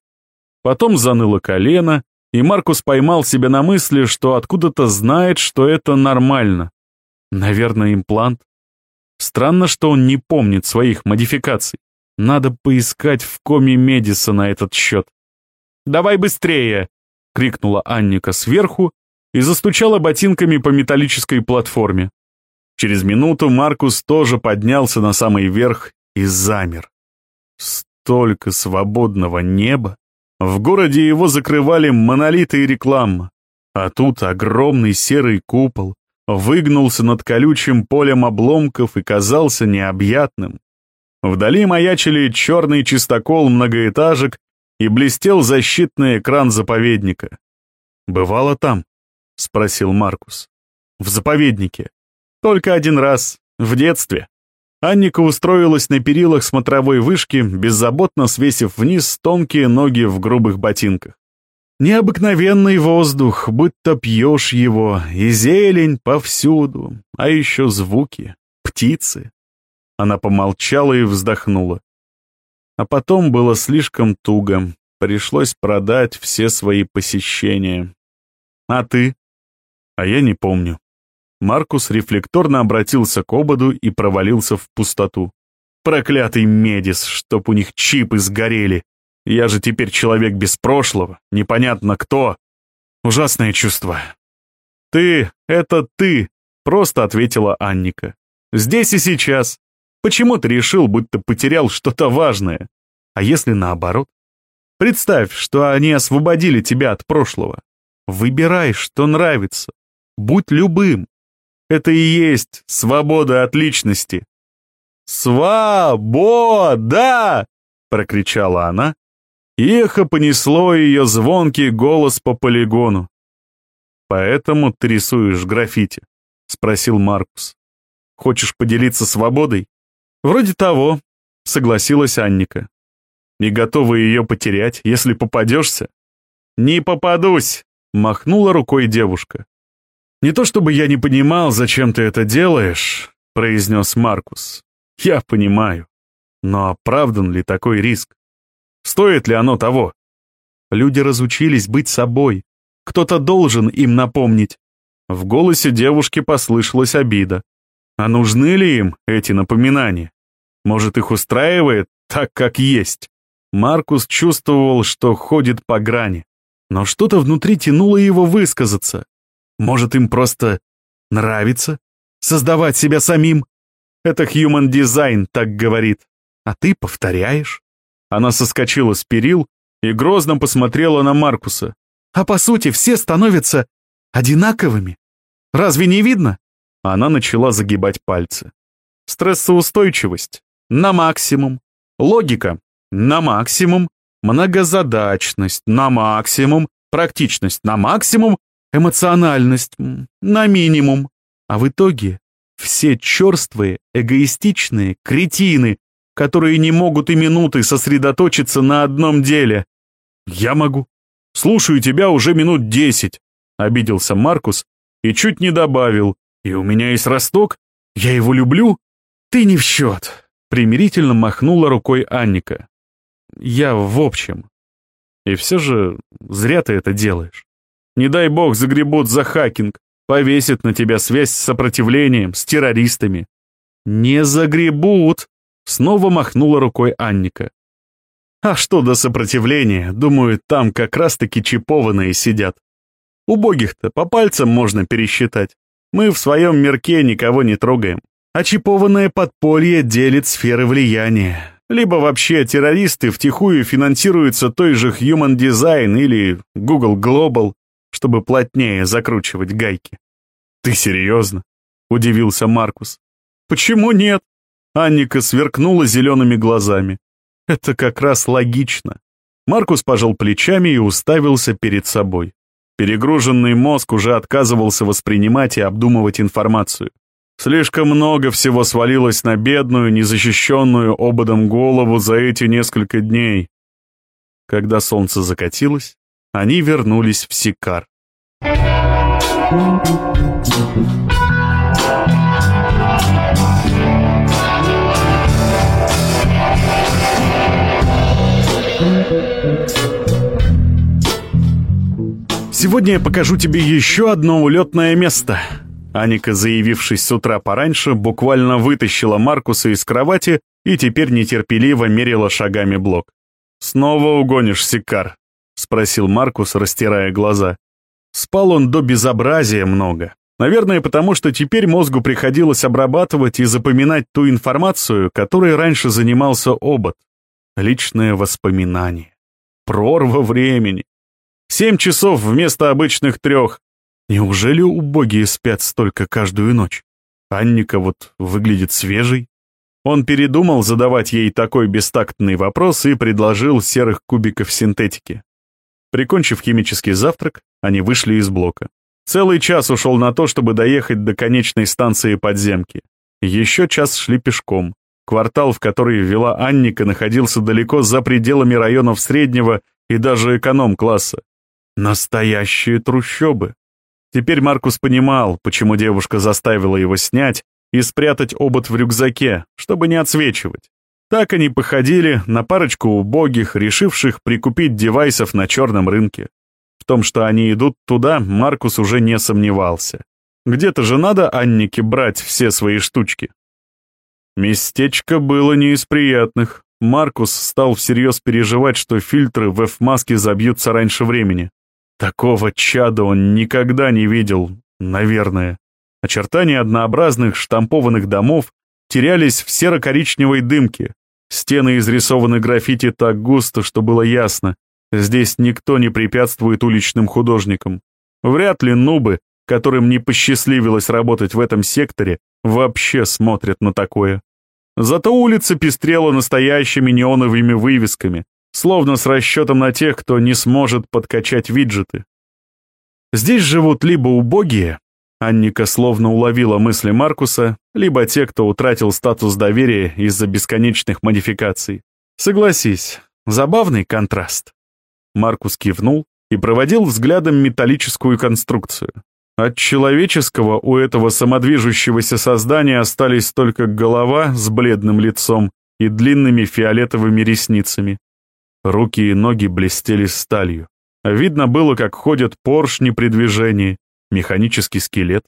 S1: Потом заныло колено, и Маркус поймал себя на мысли, что откуда-то знает, что это нормально. Наверное, имплант. Странно, что он не помнит своих модификаций. Надо поискать в коме Медиса на этот счет. «Давай быстрее!» — крикнула Анника сверху и застучала ботинками по металлической платформе. Через минуту Маркус тоже поднялся на самый верх и замер. Столько свободного неба! В городе его закрывали монолиты и реклама. А тут огромный серый купол выгнулся над колючим полем обломков и казался необъятным. Вдали маячили черный чистокол многоэтажек и блестел защитный экран заповедника. «Бывало там?» — спросил Маркус. «В заповеднике. Только один раз, в детстве». Анника устроилась на перилах смотровой вышки, беззаботно свесив вниз тонкие ноги в грубых ботинках. Необыкновенный воздух, будто пьешь его, и зелень повсюду, а еще звуки, птицы. Она помолчала и вздохнула. А потом было слишком туго, пришлось продать все свои посещения. А ты? А я не помню. Маркус рефлекторно обратился к ободу и провалился в пустоту. Проклятый Медис, чтоб у них чипы сгорели. Я же теперь человек без прошлого, непонятно кто. Ужасное чувство. «Ты, это ты», — просто ответила Анника. «Здесь и сейчас. Почему ты решил, будто потерял что-то важное? А если наоборот? Представь, что они освободили тебя от прошлого. Выбирай, что нравится. Будь любым. Это и есть свобода от личности. «Свобода!» — прокричала она, и эхо понесло ее звонкий голос по полигону. «Поэтому ты рисуешь граффити?» — спросил Маркус. «Хочешь поделиться свободой?» «Вроде того», — согласилась Анника. «И готова ее потерять, если попадешься?» «Не попадусь!» — махнула рукой девушка. «Не то чтобы я не понимал, зачем ты это делаешь», — произнес Маркус. «Я понимаю. Но оправдан ли такой риск? Стоит ли оно того? Люди разучились быть собой. Кто-то должен им напомнить». В голосе девушки послышалась обида. А нужны ли им эти напоминания? Может, их устраивает так, как есть? Маркус чувствовал, что ходит по грани. Но что-то внутри тянуло его высказаться. Может, им просто нравится создавать себя самим? Это Human Design так говорит. А ты повторяешь. Она соскочила с перил и грозно посмотрела на Маркуса. А по сути все становятся одинаковыми. Разве не видно? Она начала загибать пальцы. Стрессоустойчивость. На максимум. Логика. на максимум, многозадачность на максимум, практичность на максимум, эмоциональность на минимум. А в итоге все черствые, эгоистичные кретины, которые не могут и минуты сосредоточиться на одном деле. Я могу. Слушаю тебя уже минут десять, обиделся Маркус и чуть не добавил. И у меня есть росток, я его люблю. Ты не в счет, примирительно махнула рукой Анника. Я в общем. И все же зря ты это делаешь. Не дай бог загребут за хакинг, повесят на тебя связь с сопротивлением, с террористами. Не загребут, снова махнула рукой Анника. А что до сопротивления, думаю, там как раз-таки чипованные сидят. Убогих-то по пальцам можно пересчитать. Мы в своем мирке никого не трогаем. А чипованное подполье делит сферы влияния. Либо вообще террористы втихую финансируются той же Human Design или Google Global, чтобы плотнее закручивать гайки. «Ты серьезно?» — удивился Маркус. «Почему нет?» Анника сверкнула зелеными глазами. «Это как раз логично». Маркус пожал плечами и уставился перед собой. Перегруженный мозг уже отказывался воспринимать и обдумывать информацию. Слишком много всего свалилось на бедную, незащищенную ободом голову за эти несколько дней. Когда солнце закатилось, они вернулись в Сикар. Сегодня я покажу тебе еще одно улетное место. Аника, заявившись с утра пораньше, буквально вытащила Маркуса из кровати и теперь нетерпеливо мерила шагами блок. «Снова угонишь, Сикар?» — спросил Маркус, растирая глаза. Спал он до безобразия много. Наверное, потому что теперь мозгу приходилось обрабатывать и запоминать ту информацию, которой раньше занимался обод. Личное воспоминание. Прорва времени. Семь часов вместо обычных трех. Неужели убогие спят столько каждую ночь? Анника вот выглядит свежей. Он передумал задавать ей такой бестактный вопрос и предложил серых кубиков синтетики. Прикончив химический завтрак, они вышли из блока. Целый час ушел на то, чтобы доехать до конечной станции подземки. Еще час шли пешком. Квартал, в который вела Анника, находился далеко за пределами районов среднего и даже эконом-класса. Настоящие трущобы. Теперь Маркус понимал, почему девушка заставила его снять и спрятать обод в рюкзаке, чтобы не отсвечивать. Так они походили на парочку убогих, решивших прикупить девайсов на черном рынке. В том, что они идут туда, Маркус уже не сомневался. Где-то же надо Аннике брать все свои штучки. Местечко было не из приятных. Маркус стал всерьез переживать, что фильтры в F-маске забьются раньше времени. Такого чада он никогда не видел, наверное. Очертания однообразных штампованных домов терялись в серо-коричневой дымке. Стены изрисованы граффити так густо, что было ясно. Здесь никто не препятствует уличным художникам. Вряд ли нубы, которым не посчастливилось работать в этом секторе, вообще смотрят на такое. Зато улица пестрела настоящими неоновыми вывесками, словно с расчетом на тех, кто не сможет подкачать виджеты. Здесь живут либо убогие, Анника словно уловила мысли Маркуса, либо те, кто утратил статус доверия из-за бесконечных модификаций. Согласись, забавный контраст. Маркус кивнул и проводил взглядом металлическую конструкцию. От человеческого у этого самодвижущегося создания остались только голова с бледным лицом и длинными фиолетовыми ресницами. Руки и ноги блестели сталью. Видно было, как ходят поршни при движении, механический скелет.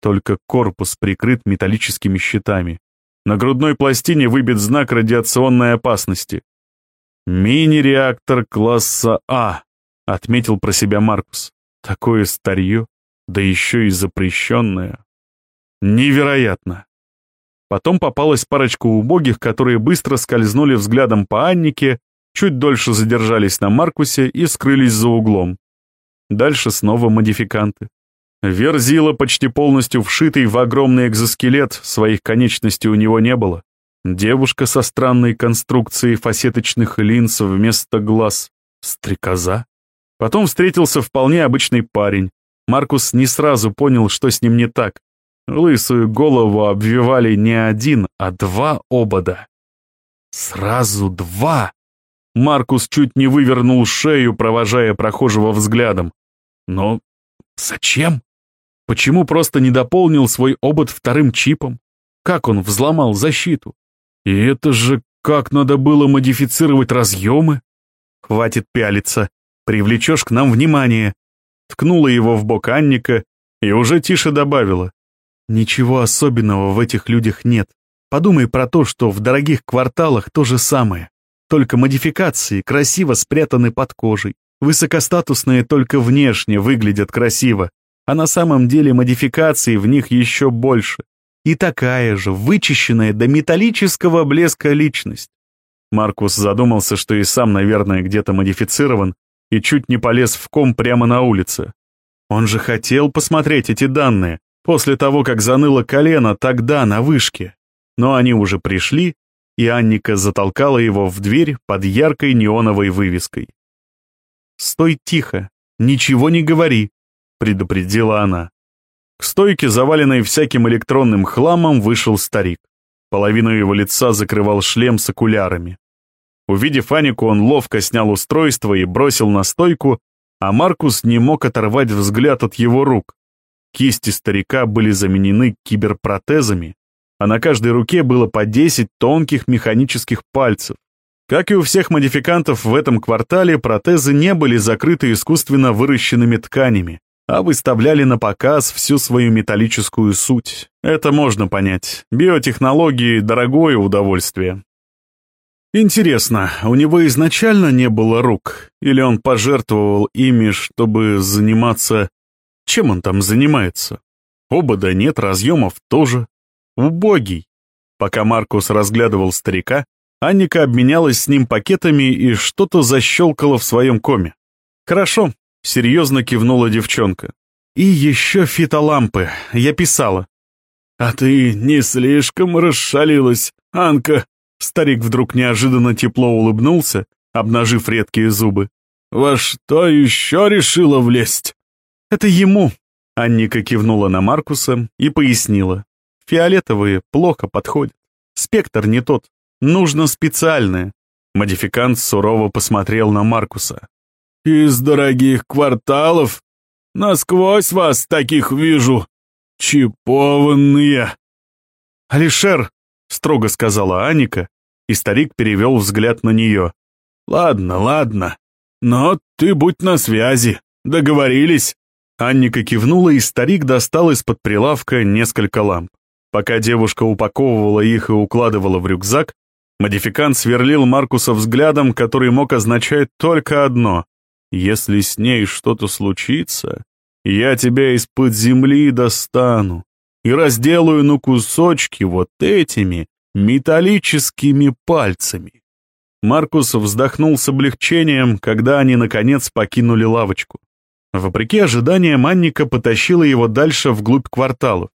S1: Только корпус прикрыт металлическими щитами. На грудной пластине выбит знак радиационной опасности. «Мини-реактор класса А», — отметил про себя Маркус. «Такое старье, да еще и запрещенное. Невероятно!» Потом попалась парочка убогих, которые быстро скользнули взглядом по Аннике чуть дольше задержались на Маркусе и скрылись за углом. Дальше снова модификанты. Верзила, почти полностью вшитый в огромный экзоскелет, своих конечностей у него не было. девушка со странной конструкцией фасеточных линз вместо глаз, стрекоза. Потом встретился вполне обычный парень. Маркус не сразу понял, что с ним не так. Лысую голову обвивали не один, а два обода. Сразу два! Маркус чуть не вывернул шею, провожая прохожего взглядом. Но зачем? Почему просто не дополнил свой обод вторым чипом? Как он взломал защиту? И это же как надо было модифицировать разъемы? Хватит пялиться, привлечешь к нам внимание. Ткнула его в бок Анника и уже тише добавила. Ничего особенного в этих людях нет. Подумай про то, что в дорогих кварталах то же самое. Только модификации красиво спрятаны под кожей. Высокостатусные только внешне выглядят красиво, а на самом деле модификаций в них еще больше. И такая же, вычищенная до металлического блеска личность. Маркус задумался, что и сам, наверное, где-то модифицирован, и чуть не полез в ком прямо на улице. Он же хотел посмотреть эти данные, после того, как заныло колено тогда на вышке. Но они уже пришли, и Анника затолкала его в дверь под яркой неоновой вывеской. «Стой тихо, ничего не говори», предупредила она. К стойке, заваленной всяким электронным хламом, вышел старик. Половину его лица закрывал шлем с окулярами. Увидев Анику, он ловко снял устройство и бросил на стойку, а Маркус не мог оторвать взгляд от его рук. Кисти старика были заменены киберпротезами, а на каждой руке было по 10 тонких механических пальцев. Как и у всех модификантов в этом квартале, протезы не были закрыты искусственно выращенными тканями, а выставляли на показ всю свою металлическую суть. Это можно понять. Биотехнологии — дорогое удовольствие. Интересно, у него изначально не было рук, или он пожертвовал ими, чтобы заниматься... Чем он там занимается? Обода нет, разъемов тоже. Убогий. Пока Маркус разглядывал старика, Анника обменялась с ним пакетами и что-то защелкала в своем коме. «Хорошо, — серьезно кивнула девчонка. «И еще фитолампы. Я писала».
S2: «А ты не слишком расшалилась, Анка?»
S1: Старик вдруг неожиданно тепло улыбнулся, обнажив редкие зубы.
S2: «Во что еще решила влезть?»
S1: «Это ему», — Анника кивнула на Маркуса и пояснила. «Фиолетовые плохо подходят. Спектр не тот. Нужно специальное». Модификант сурово посмотрел на Маркуса.
S2: Из дорогих кварталов? Насквозь вас таких вижу. Чипованные.
S1: Алишер, строго сказала Аника, и старик перевел взгляд на нее.
S2: Ладно, ладно. Но ты будь на связи. Договорились?
S1: Анника кивнула, и старик достал из-под прилавка несколько ламп. Пока девушка упаковывала их и укладывала в рюкзак, модификант сверлил Маркуса взглядом, который мог означать только одно если с ней что-то случится, я тебя из-под земли достану и разделаю на кусочки вот этими металлическими пальцами. Маркус вздохнул с облегчением, когда они, наконец, покинули лавочку. Вопреки ожиданиям, Анника потащила его дальше вглубь кварталов.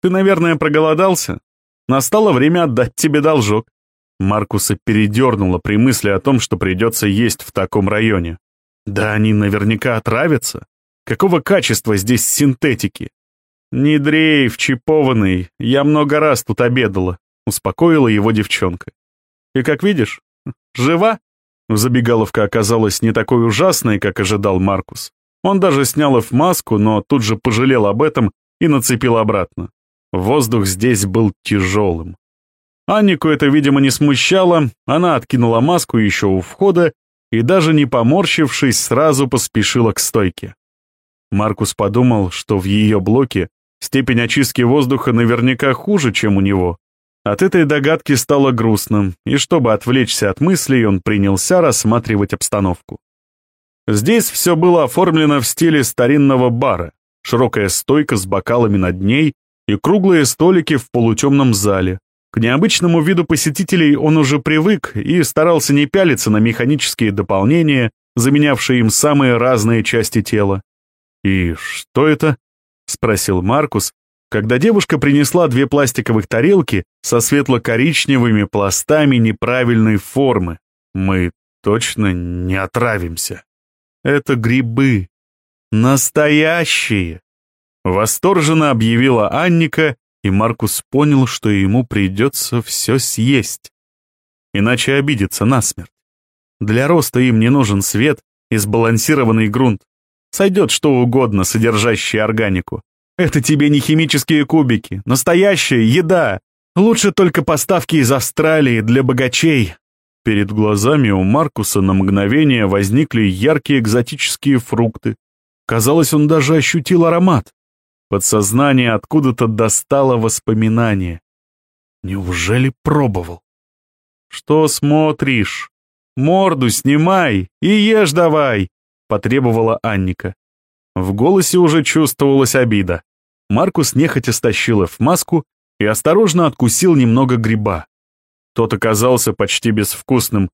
S1: «Ты, наверное, проголодался? Настало время отдать тебе должок». Маркуса передернуло при мысли о том, что придется есть в таком районе. Да они наверняка отравятся. Какого качества здесь синтетики? Не дрейф, чипованный, я много раз тут обедала, успокоила его девчонка. И как видишь, жива? Забегаловка оказалась не такой ужасной, как ожидал Маркус. Он даже снял их маску, но тут же пожалел об этом и нацепил обратно. Воздух здесь был тяжелым. Аннику это, видимо, не смущало, она откинула маску еще у входа и даже не поморщившись, сразу поспешила к стойке. Маркус подумал, что в ее блоке степень очистки воздуха наверняка хуже, чем у него. От этой догадки стало грустным, и чтобы отвлечься от мыслей, он принялся рассматривать обстановку. Здесь все было оформлено в стиле старинного бара. Широкая стойка с бокалами над ней и круглые столики в полутемном зале, к необычному виду посетителей он уже привык и старался не пялиться на механические дополнения, заменявшие им самые разные части тела. «И что это?» — спросил Маркус, Когда девушка принесла две пластиковых тарелки со светло-коричневыми пластами неправильной формы, мы точно не отравимся. Это грибы. Настоящие. Восторженно объявила Анника, и Маркус понял, что ему придется все съесть. Иначе обидится насмерть. Для роста им не нужен свет и сбалансированный грунт. Сойдет что угодно, содержащее органику. Это тебе не химические кубики, настоящая еда. Лучше только поставки из Австралии для богачей. Перед глазами у Маркуса на мгновение возникли яркие экзотические фрукты. Казалось, он даже ощутил аромат. Подсознание откуда-то достало воспоминание. Неужели пробовал? Что смотришь? Морду снимай и ешь давай, потребовала Анника. В голосе уже чувствовалась обида. Маркус нехотя стащил в маску и осторожно откусил немного гриба. Тот оказался почти безвкусным.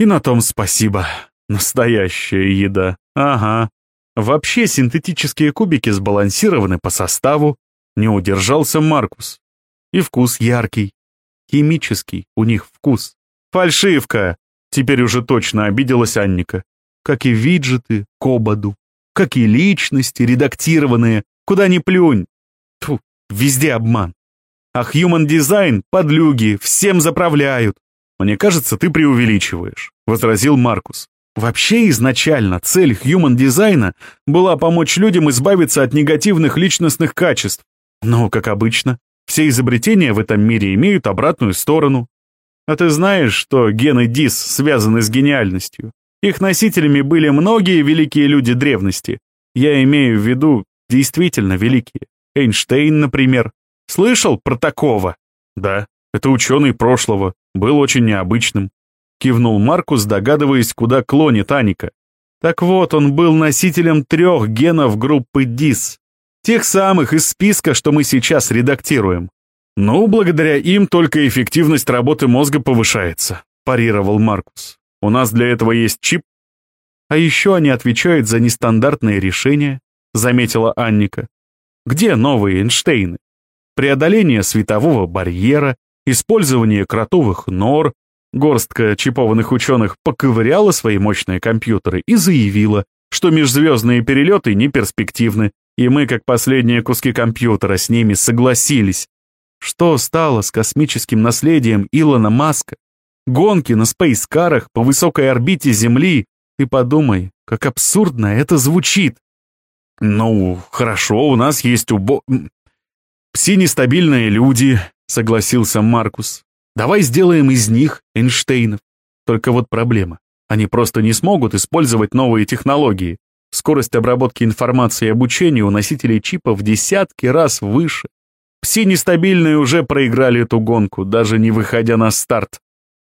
S1: И на том спасибо. Настоящая еда. Ага. Вообще синтетические кубики сбалансированы по составу. Не удержался Маркус. И вкус яркий. Химический у них вкус. Фальшивка! Теперь уже точно обиделась Анника. Как и виджеты, кобаду как и личности, редактированные, куда ни плюнь. Тьфу, везде обман. А Human Design, подлюги, всем заправляют. Мне кажется, ты преувеличиваешь, возразил Маркус. Вообще изначально цель Human Design была помочь людям избавиться от негативных личностных качеств. Но, как обычно, все изобретения в этом мире имеют обратную сторону. А ты знаешь, что гены ДИС связаны с гениальностью? Их носителями были многие великие люди древности. Я имею в виду действительно великие. Эйнштейн, например. Слышал про такого? Да, это ученый прошлого, был очень необычным. Кивнул Маркус, догадываясь, куда клонит Аника. Так вот, он был носителем трех генов группы ДИС. Тех самых из списка, что мы сейчас редактируем. Ну, благодаря им только эффективность работы мозга повышается, парировал Маркус. У нас для этого есть чип. А еще они отвечают за нестандартные решения, заметила Анника. Где новые Эйнштейны? Преодоление светового барьера, использование кротовых нор. Горстка чипованных ученых поковыряла свои мощные компьютеры и заявила, что межзвездные перелеты не перспективны, и мы, как последние куски компьютера, с ними согласились. Что стало с космическим наследием Илона Маска? Гонки на спейскарах по высокой орбите Земли. Ты подумай, как абсурдно это звучит. Ну, хорошо, у нас есть убо... Все нестабильные люди, согласился Маркус. Давай сделаем из них Эйнштейнов. Только вот проблема. Они просто не смогут использовать новые технологии. Скорость обработки информации и обучения у носителей чипа в десятки раз выше. Все нестабильные уже проиграли эту гонку, даже не выходя на старт.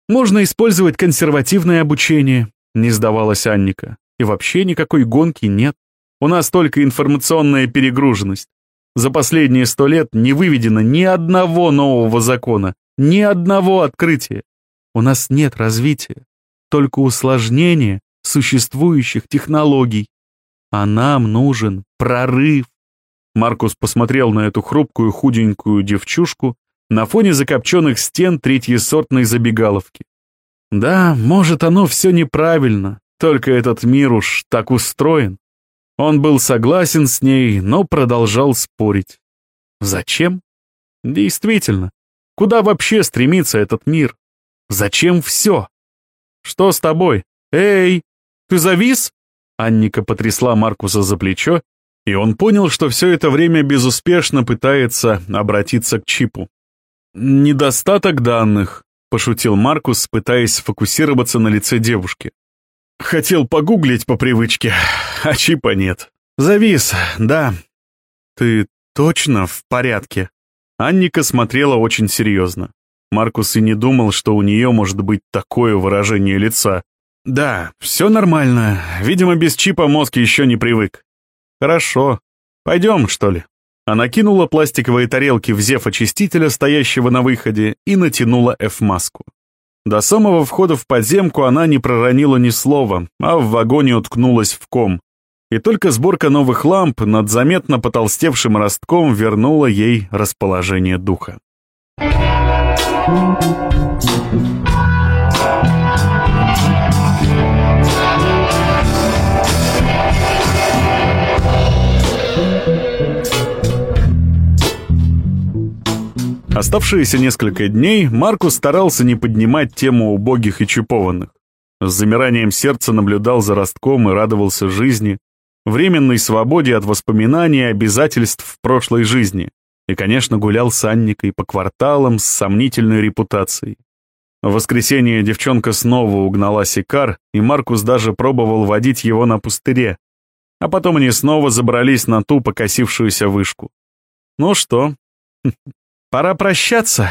S1: «Можно использовать консервативное обучение», — не сдавалась Анника. «И вообще никакой гонки нет. У нас только информационная перегруженность. За последние сто лет не выведено ни одного нового закона, ни одного открытия. У нас нет развития, только усложнение существующих технологий. А нам нужен прорыв. Маркус посмотрел на эту хрупкую худенькую девчушку на фоне закопченных стен третьесортной забегаловки. Да, может, оно все неправильно, только этот мир уж так устроен. Он был согласен с ней, но продолжал спорить. Зачем? Действительно, куда вообще стремится этот мир? Зачем все? Что с тобой? Эй, ты завис? Анника потрясла Маркуса за плечо, и он понял, что все это время безуспешно пытается обратиться к чипу. «Недостаток данных», — пошутил Маркус, пытаясь сфокусироваться на лице девушки. «Хотел погуглить по привычке, а чипа нет. Завис, да. Ты точно в порядке?» Анника смотрела очень серьезно. Маркус и не думал, что у нее может быть такое выражение лица. «Да, все нормально. Видимо, без чипа мозг еще не привык». «Хорошо. Пойдем, что ли?» Она кинула пластиковые тарелки в зев-очистителя, стоящего на выходе, и натянула F-маску. До самого входа в подземку она не проронила ни слова, а в вагоне уткнулась в ком. И только сборка новых ламп над заметно потолстевшим ростком вернула ей расположение духа. Оставшиеся несколько дней Маркус старался не поднимать тему убогих и чипованных. С замиранием сердца наблюдал за ростком и радовался жизни, временной свободе от воспоминаний и обязательств в прошлой жизни. И, конечно, гулял с Анникой по кварталам с сомнительной репутацией. В воскресенье девчонка снова угнала Сикар, и Маркус даже пробовал водить его на пустыре. А потом они снова забрались на ту покосившуюся вышку. Ну что, «Пора прощаться».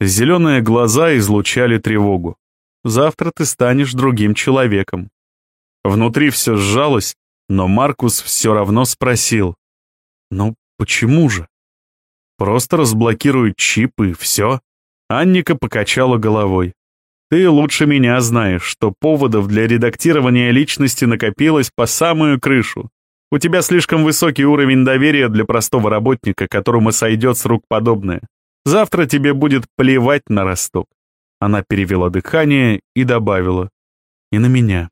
S1: Зеленые глаза излучали тревогу. «Завтра ты станешь другим человеком». Внутри все сжалось, но Маркус все равно спросил. «Ну, почему же?» «Просто разблокируй чип и все». Анника покачала головой. «Ты лучше меня знаешь, что поводов для редактирования личности накопилось по самую крышу. У тебя слишком высокий уровень доверия для простого работника, которому сойдет с рук подобное. Завтра тебе будет плевать на росток. Она перевела дыхание и добавила. И на меня.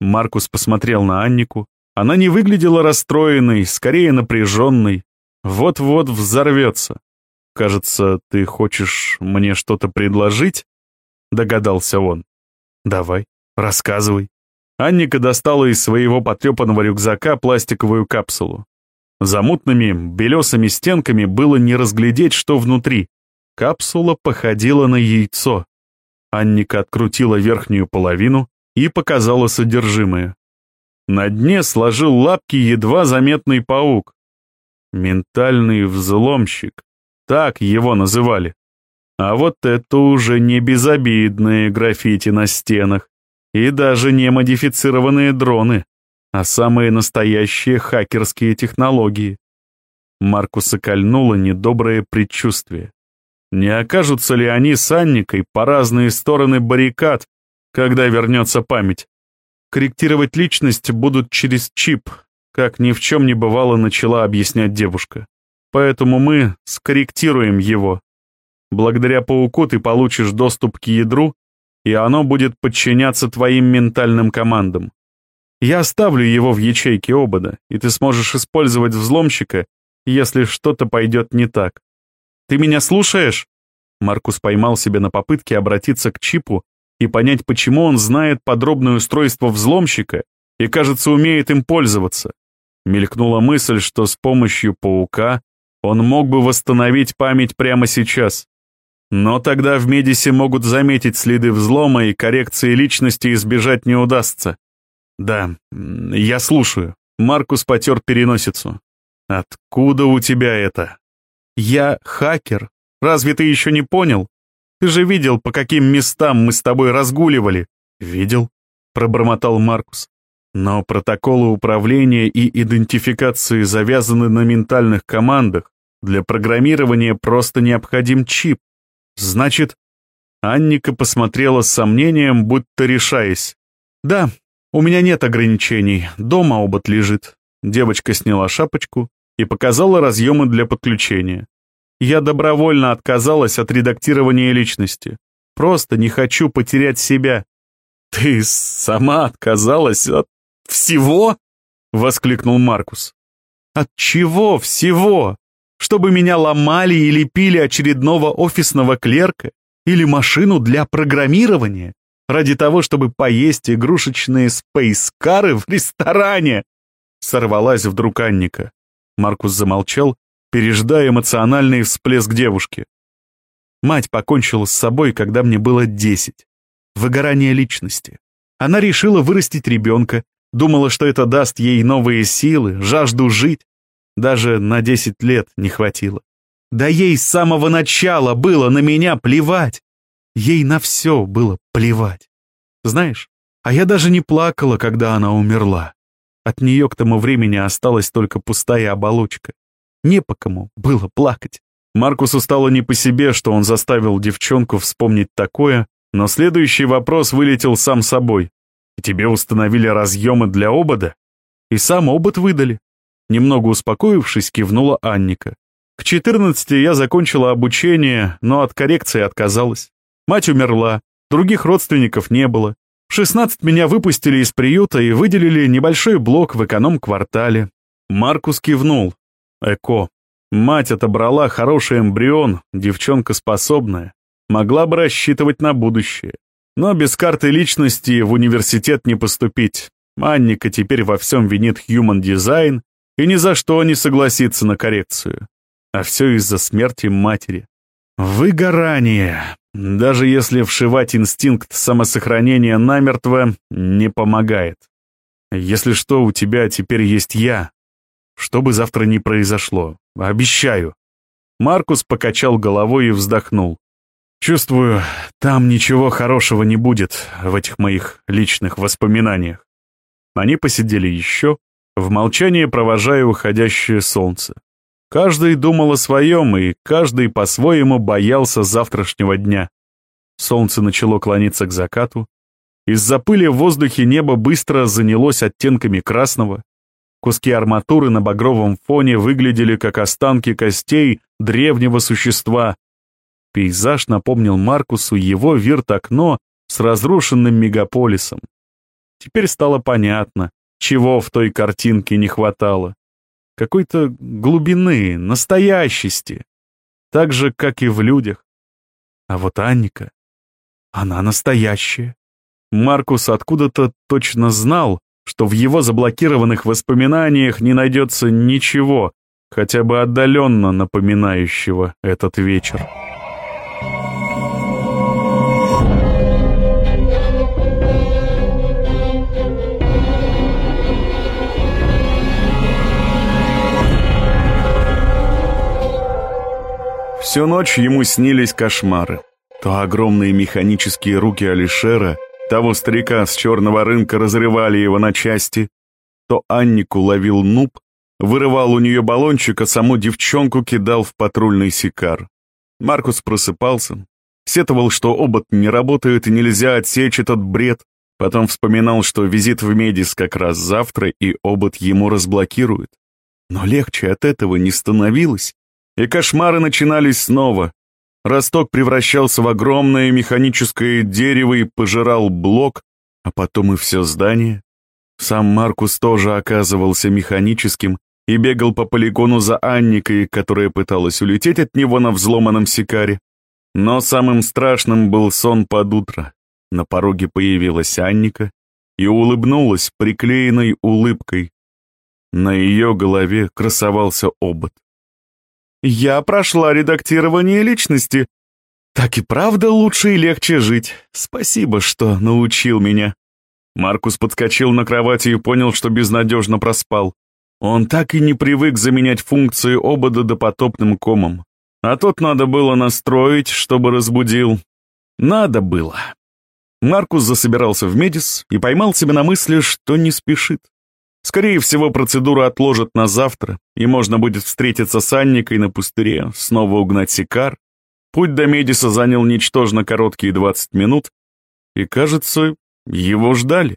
S1: Маркус посмотрел на Аннику. Она не выглядела расстроенной, скорее напряженной. Вот-вот взорвется. «Кажется, ты хочешь мне что-то предложить?» Догадался он. «Давай, рассказывай». Анника достала из своего потрепанного рюкзака пластиковую капсулу. За мутными, белесыми стенками было не разглядеть, что внутри. Капсула походила на яйцо. Анника открутила верхнюю половину и показала содержимое. На дне сложил лапки едва заметный паук. Ментальный взломщик. Так его называли. А вот это уже не безобидные граффити на стенах и даже не модифицированные дроны а самые настоящие хакерские технологии. Маркуса кольнуло недоброе предчувствие. Не окажутся ли они с Анникой по разные стороны баррикад, когда вернется память? Корректировать личность будут через чип, как ни в чем не бывало начала объяснять девушка. Поэтому мы скорректируем его. Благодаря пауку ты получишь доступ к ядру, и оно будет подчиняться твоим ментальным командам. Я оставлю его в ячейке обода, и ты сможешь использовать взломщика, если что-то пойдет не так. Ты меня слушаешь?» Маркус поймал себя на попытке обратиться к чипу и понять, почему он знает подробное устройство взломщика и, кажется, умеет им пользоваться. Мелькнула мысль, что с помощью паука он мог бы восстановить память прямо сейчас. Но тогда в Медисе могут заметить следы взлома, и коррекции личности избежать не удастся. «Да, я слушаю». Маркус потер переносицу. «Откуда у тебя это?» «Я хакер. Разве ты еще не понял? Ты же видел, по каким местам мы с тобой разгуливали». «Видел», — пробормотал Маркус. «Но протоколы управления и идентификации завязаны на ментальных командах. Для программирования просто необходим чип. Значит...» Анника посмотрела с сомнением, будто решаясь. «Да, «У меня нет ограничений, дома обод лежит». Девочка сняла шапочку и показала разъемы для подключения. Я добровольно отказалась от редактирования личности. Просто не хочу потерять себя. «Ты сама отказалась от всего?» — воскликнул Маркус. «От чего всего? Чтобы меня ломали и лепили очередного офисного клерка? Или машину для программирования? ради того, чтобы поесть игрушечные спейскары в ресторане!» Сорвалась вдруг Анника. Маркус замолчал, переждая эмоциональный всплеск девушки. Мать покончила с собой, когда мне было десять. Выгорание личности. Она решила вырастить ребенка, думала, что это даст ей новые силы, жажду жить. Даже на десять лет не хватило. Да ей с самого начала было на меня плевать. Ей на все было плевать. Знаешь, а я даже не плакала, когда она умерла. От нее к тому времени осталась только пустая оболочка. Не по кому было плакать. Маркусу стало не по себе, что он заставил девчонку вспомнить такое, но следующий вопрос вылетел сам собой. «Тебе установили разъемы для обода?» И сам обод выдали. Немного успокоившись, кивнула Анника. К 14 я закончила обучение, но от коррекции отказалась. Мать умерла, других родственников не было. В 16 меня выпустили из приюта и выделили небольшой блок в эконом-квартале. Маркус кивнул. Эко. Мать отобрала хороший эмбрион, девчонка способная. Могла бы рассчитывать на будущее. Но без карты личности в университет не поступить. Анника теперь во всем винит Human Design и ни за что не согласится на коррекцию. А все из-за смерти матери. Выгорание. Даже если вшивать инстинкт самосохранения намертво, не помогает. Если что, у тебя теперь есть я. Что бы завтра ни произошло, обещаю. Маркус покачал головой и вздохнул. Чувствую, там ничего хорошего не будет в этих моих личных воспоминаниях. Они посидели еще, в молчании провожая уходящее солнце. Каждый думал о своем, и каждый по-своему боялся завтрашнего дня. Солнце начало клониться к закату. Из-за пыли в воздухе небо быстро занялось оттенками красного. Куски арматуры на багровом фоне выглядели как останки костей древнего существа, Пейзаж напомнил Маркусу его вирт-окно с разрушенным мегаполисом. Теперь стало понятно, чего в той картинке не хватало. Какой-то глубины, настоящести. Так же, как и в людях. А вот Анника, она настоящая. Маркус откуда-то точно знал, что в его заблокированных воспоминаниях не найдется ничего, хотя бы отдаленно напоминающего этот вечер. Всю ночь ему снились кошмары. То огромные механические руки Алишера, того старика с черного рынка разрывали его на части, то Аннику ловил нуб, вырывал у нее баллончик, а саму девчонку кидал в патрульный сикар. Маркус просыпался, сетовал, что обод не работает и нельзя отсечь этот бред, потом вспоминал, что визит в Медис как раз завтра и обод ему разблокирует. Но легче от этого не становилось. И кошмары начинались снова. Росток превращался в огромное механическое дерево и пожирал блок, а потом и все здание. Сам Маркус тоже оказывался механическим и бегал по полигону за Анникой, которая пыталась улететь от него на взломанном сикаре. Но самым страшным был сон под утро. На пороге появилась Анника и улыбнулась приклеенной улыбкой. На ее голове красовался обод. Я прошла редактирование личности. Так и правда лучше и легче жить. Спасибо, что научил меня. Маркус подскочил на кровати и понял, что безнадежно проспал. Он так и не привык заменять функции обода допотопным комом. А тот надо было настроить, чтобы разбудил. Надо было. Маркус засобирался в Медис и поймал себя на мысли, что не спешит. Скорее всего, процедуру отложат на завтра, и можно будет встретиться с Анникой на пустыре, снова угнать Сикар. Путь до Медиса занял ничтожно короткие 20 минут, и, кажется, его ждали.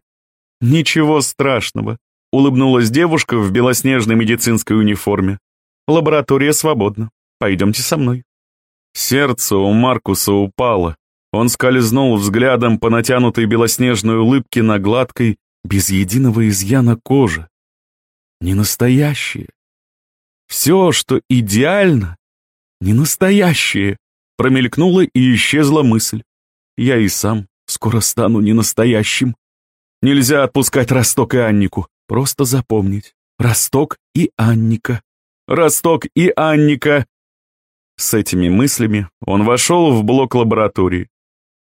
S1: Ничего страшного, улыбнулась девушка в белоснежной медицинской униформе. Лаборатория свободна. Пойдемте со мной. Сердце у Маркуса упало. Он скользнул взглядом по натянутой белоснежной улыбке на гладкой, без единого изъяна кожи. Не настоящее. Все, что идеально, не настоящее. Промелькнула и исчезла мысль. Я и сам скоро стану ненастоящим. Нельзя отпускать Росток и Аннику. Просто запомнить. Росток и Анника. Росток и Анника. С этими мыслями он вошел в блок лаборатории.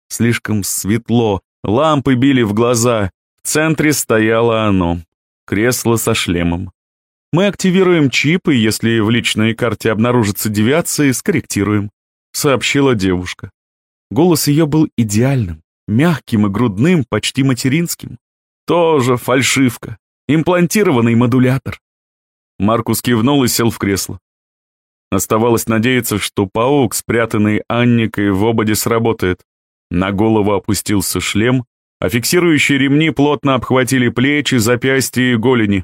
S1: Слишком светло, лампы били в глаза, центре стояло оно, кресло со шлемом. Мы активируем чип, и если в личной карте обнаружится девиация, скорректируем», — сообщила девушка. Голос ее был идеальным, мягким и грудным, почти материнским. Тоже фальшивка, имплантированный модулятор. Маркус кивнул и сел в кресло. Оставалось надеяться, что паук, спрятанный Анникой в ободе, сработает. На голову опустился шлем, а фиксирующие ремни плотно обхватили плечи, запястья и голени.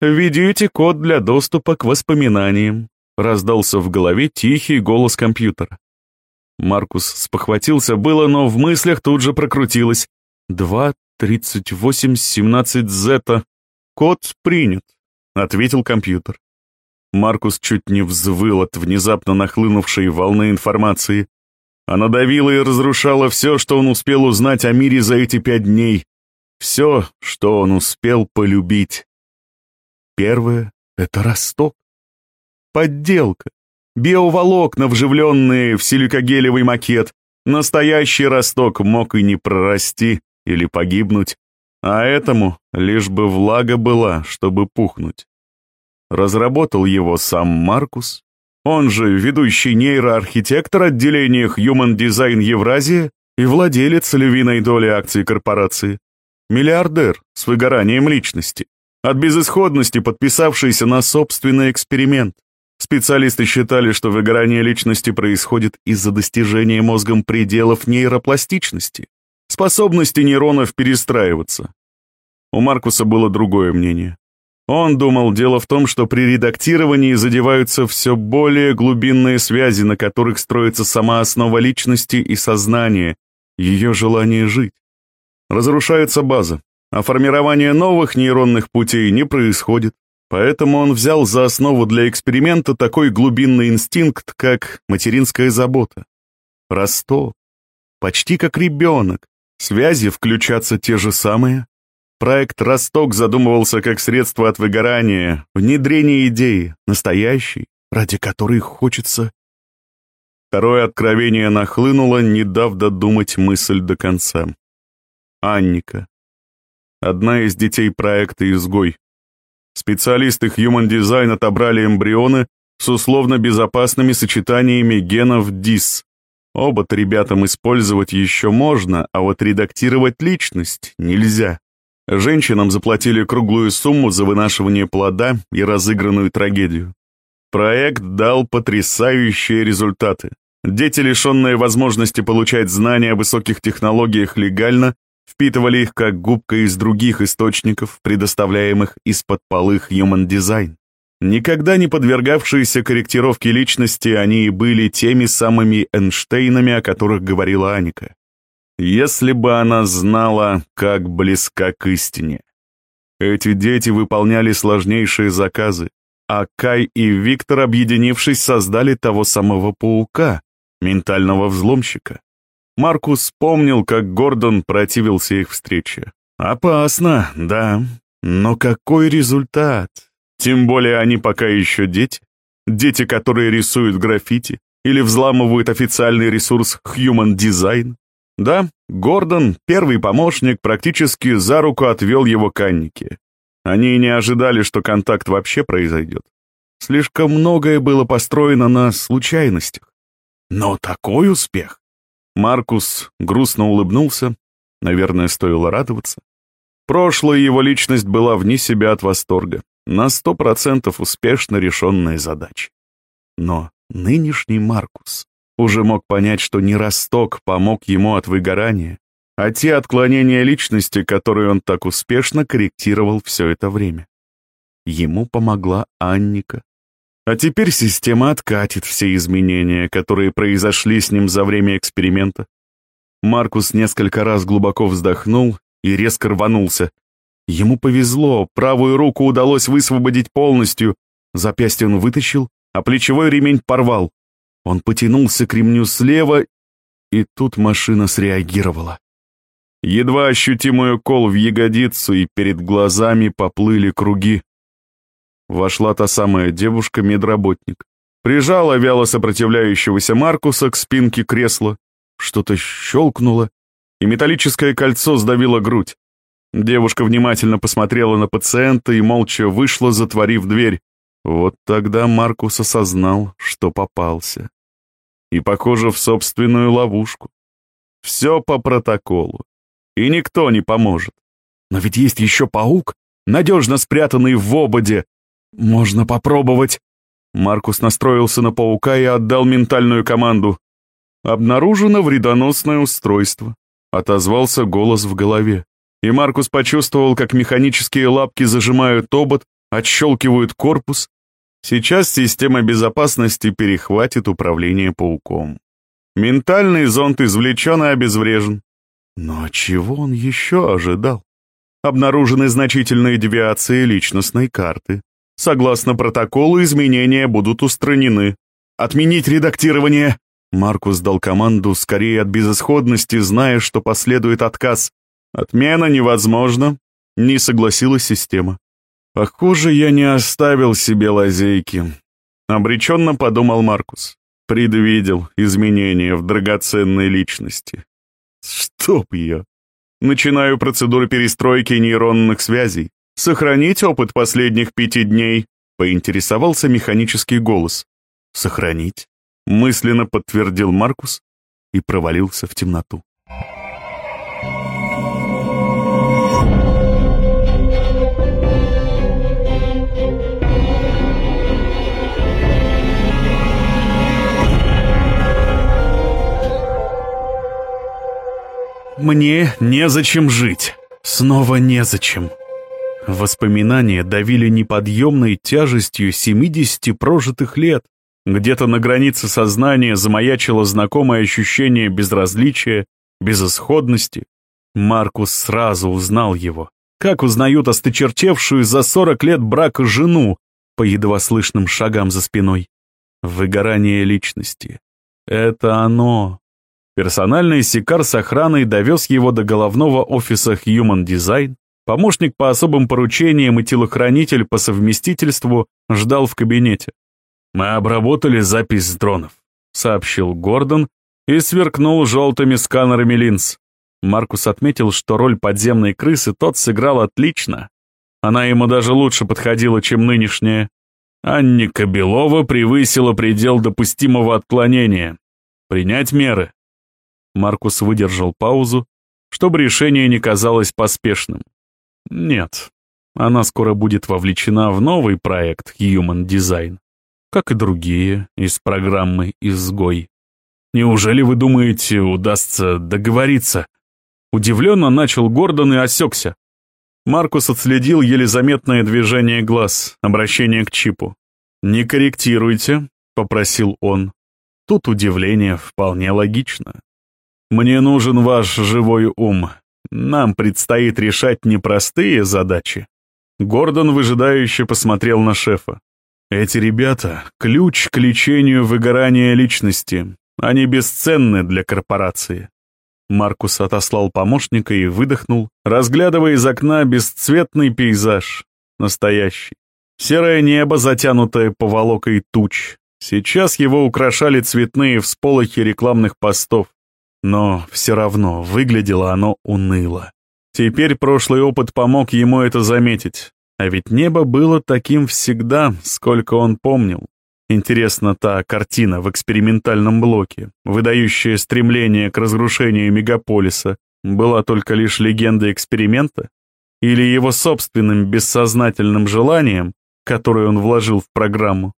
S1: «Введите код для доступа к воспоминаниям», — раздался в голове тихий голос компьютера. Маркус спохватился было, но в мыслях тут же прокрутилось. «Два, тридцать восемь, семнадцать зета. Код принят», — ответил компьютер. Маркус чуть не взвыл от внезапно нахлынувшей волны информации. Она давила и разрушала все, что он успел узнать о мире за эти пять дней. Все, что он успел полюбить. Первое — это Росток. Подделка. Биоволокна, вживленные в силикогелевый макет. Настоящий росток мог и не прорасти или погибнуть. А этому лишь бы влага была, чтобы пухнуть. Разработал его сам Маркус, он же ведущий нейроархитектор отделения Human Design Евразия и владелец львиной доли акций корпорации. Миллиардер с выгоранием личности, от безысходности подписавшийся на собственный эксперимент. Специалисты считали, что выгорание личности происходит из-за достижения мозгом пределов нейропластичности, способности нейронов перестраиваться. У Маркуса было другое мнение. Он думал, дело в том, что при редактировании задеваются все более глубинные связи, на которых строится сама основа личности и сознания, ее желание жить. Разрушается база, а формирование новых нейронных путей не происходит. Поэтому он взял за основу для эксперимента такой глубинный инстинкт, как материнская забота. Ростов. Почти как ребенок. Связи включатся те же самые, Проект «Росток» задумывался как средство от выгорания, внедрение идеи, настоящей, ради которой хочется... Второе откровение нахлынуло, не дав додумать мысль до конца. Анника. Одна из детей проекта «Изгой». Специалисты Human Design отобрали эмбрионы с условно безопасными сочетаниями генов DIS. Оба-то ребятам использовать еще можно, а вот редактировать личность нельзя. Женщинам заплатили круглую сумму за вынашивание плода и разыгранную трагедию. Проект дал потрясающие результаты. Дети, лишенные возможности получать знания о высоких технологиях легально, впитывали их как губка из других источников, предоставляемых из-под полых Human Design. Никогда не подвергавшиеся корректировке личности, они и были теми самыми Эйнштейнами, о которых говорила Аника. Если бы она знала, как близка к истине. Эти дети выполняли сложнейшие заказы, а Кай и Виктор, объединившись, создали того самого паука, ментального взломщика. Маркус помнил, как Гордон противился их встрече. Опасно, да, но какой результат? Тем более они пока еще дети. Дети, которые рисуют граффити или взламывают официальный ресурс Human Design. Да, Гордон, первый помощник, практически за руку отвел его к Аннике. Они не ожидали, что контакт вообще произойдет. Слишком многое было построено на случайностях. Но такой успех! Маркус грустно улыбнулся. Наверное, стоило радоваться. Прошлая его личность была вне себя от восторга. На сто процентов успешно решенная задача. Но нынешний Маркус уже мог понять, что не Росток помог ему от выгорания, а те отклонения личности, которые он так успешно корректировал все это время. Ему помогла Анника. А теперь система откатит все изменения, которые произошли с ним за время эксперимента. Маркус несколько раз глубоко вздохнул и резко рванулся. Ему повезло, правую руку удалось высвободить полностью, запястье он вытащил, а плечевой ремень порвал. Он потянулся к ремню слева, и тут машина среагировала. Едва ощутимый укол в ягодицу, и перед глазами поплыли круги. Вошла та самая девушка-медработник. Прижала вяло сопротивляющегося Маркуса к спинке кресла. Что-то щелкнуло, и металлическое кольцо сдавило грудь. Девушка внимательно посмотрела на пациента и молча вышла, затворив дверь. Вот тогда Маркус осознал, что попался. И, похоже, в собственную ловушку. Все по протоколу. И никто не поможет. Но ведь есть еще паук, надежно спрятанный в ободе. Можно попробовать. Маркус настроился на паука и отдал ментальную команду. «Обнаружено вредоносное устройство», — отозвался голос в голове. И Маркус почувствовал, как механические лапки зажимают обод, отщелкивают корпус. Сейчас система безопасности перехватит управление пауком. Ментальный зонд извлечен и обезврежен. Но чего он еще ожидал? Обнаружены значительные девиации личностной карты. Согласно протоколу, изменения будут устранены. Отменить редактирование. Маркус дал команду скорее от безысходности, зная, что последует отказ. Отмена невозможна. Не согласилась система. Похоже, я не оставил себе лазейки. Обреченно подумал Маркус. Предвидел изменения в драгоценной личности. Чтоб ее. Начинаю процедуру перестройки нейронных связей. Сохранить опыт последних пяти дней, поинтересовался механический голос. Сохранить, мысленно подтвердил Маркус и провалился в темноту. Мне незачем жить. Снова незачем. Воспоминания давили неподъемной тяжестью 70 прожитых лет. Где-то на границе сознания замаячило знакомое ощущение безразличия, безысходности. Маркус сразу узнал его. Как узнают осточертевшую за 40 лет брака жену по едва слышным шагам за спиной. Выгорание личности. Это оно. Персональный сикар с охраной довез его до головного офиса Human Design. Помощник по особым поручениям и телохранитель по совместительству ждал в кабинете. «Мы обработали запись с дронов», — сообщил Гордон и сверкнул желтыми сканерами линз. Маркус отметил, что роль подземной крысы тот сыграл отлично. Она ему даже лучше подходила, чем нынешняя. Анника Белова превысила предел допустимого отклонения. Принять меры. Маркус выдержал паузу, чтобы решение не казалось поспешным. Нет, она скоро будет вовлечена в новый проект Human Design, как и другие из программы «Изгой». Неужели вы думаете, удастся договориться? Удивленно начал Гордон и осекся. Маркус отследил еле заметное движение глаз, обращение к чипу. «Не корректируйте», — попросил он. Тут удивление вполне логично. Мне нужен ваш живой ум. Нам предстоит решать непростые задачи. Гордон выжидающе посмотрел на шефа. Эти ребята — ключ к лечению выгорания личности. Они бесценны для корпорации. Маркус отослал помощника и выдохнул, разглядывая из окна бесцветный пейзаж. Настоящий. Серое небо, затянутое поволокой туч. Сейчас его украшали цветные всполохи рекламных постов. Но все равно выглядело оно уныло. Теперь прошлый опыт помог ему это заметить. А ведь небо было таким всегда, сколько он помнил. Интересно, та картина в экспериментальном блоке, выдающая стремление к разрушению мегаполиса, была только лишь легендой эксперимента? Или его собственным бессознательным желанием, которое он вложил в программу?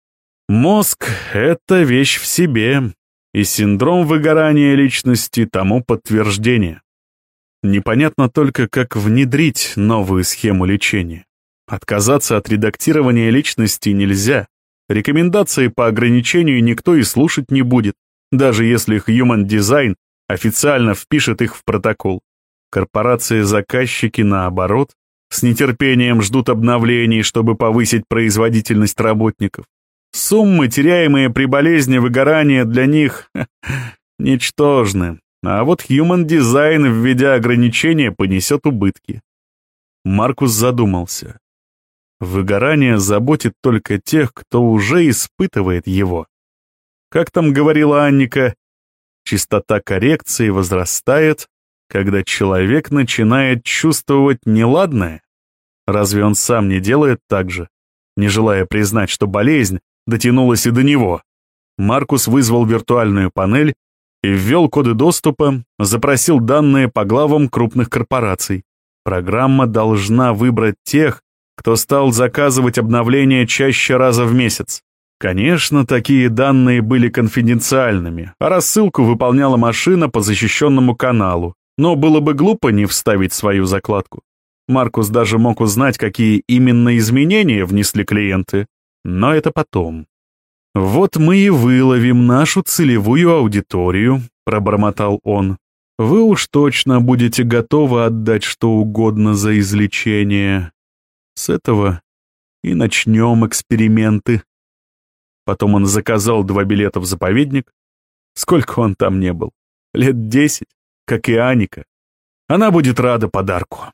S1: Мозг — это вещь в себе, и синдром выгорания личности тому подтверждение. Непонятно только, как внедрить новую схему лечения. Отказаться от редактирования личности нельзя. Рекомендации по ограничению никто и слушать не будет, даже если Human Design официально впишет их в протокол. Корпорации-заказчики, наоборот, с нетерпением ждут обновлений, чтобы повысить производительность работников. Суммы, теряемые при болезни выгорания, для них ничтожны. А вот Human Design, введя ограничения, понесет убытки. Маркус задумался. Выгорание заботит только тех, кто уже испытывает его. Как там говорила Анника, частота коррекции возрастает, когда человек начинает чувствовать неладное. Разве он сам не делает так же, не желая признать, что болезнь дотянулась и до него. Маркус вызвал виртуальную панель и ввел коды доступа, запросил данные по главам крупных корпораций. Программа должна выбрать тех, кто стал заказывать обновления чаще раза в месяц. Конечно, такие данные были конфиденциальными, а рассылку выполняла машина по защищенному каналу, но было бы глупо не вставить свою закладку. Маркус даже мог узнать, какие именно изменения внесли клиенты. Но это потом. «Вот мы и выловим нашу целевую аудиторию», — пробормотал он. «Вы уж точно будете готовы отдать что угодно за излечение. С этого и начнем эксперименты». Потом он заказал два билета в заповедник. Сколько он там не был? Лет десять, как и Аника. Она будет рада подарку.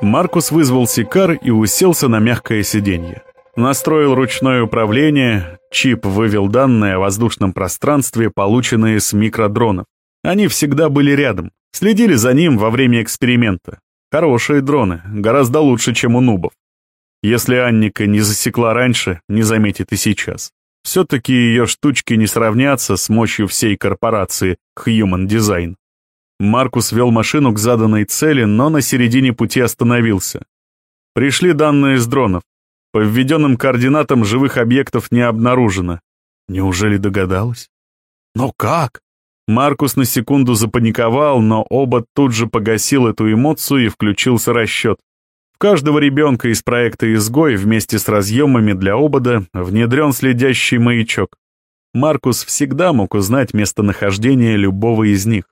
S1: Маркус вызвал Сикар и уселся на мягкое сиденье. Настроил ручное управление, чип вывел данные о воздушном пространстве, полученные с микродронов. Они всегда были рядом, следили за ним во время эксперимента. Хорошие дроны, гораздо лучше, чем у нубов. Если Анника не засекла раньше, не заметит и сейчас. Все-таки ее штучки не сравнятся с мощью всей корпорации Human Design. Маркус вел машину к заданной цели, но на середине пути остановился. Пришли данные с дронов. По введенным координатам живых объектов не обнаружено. Неужели догадалась? Но как? Маркус на секунду запаниковал, но оба тут же погасил эту эмоцию и включился расчет. В каждого ребенка из проекта «Изгой» вместе с разъемами для обода внедрен следящий маячок. Маркус всегда мог узнать местонахождение любого из них.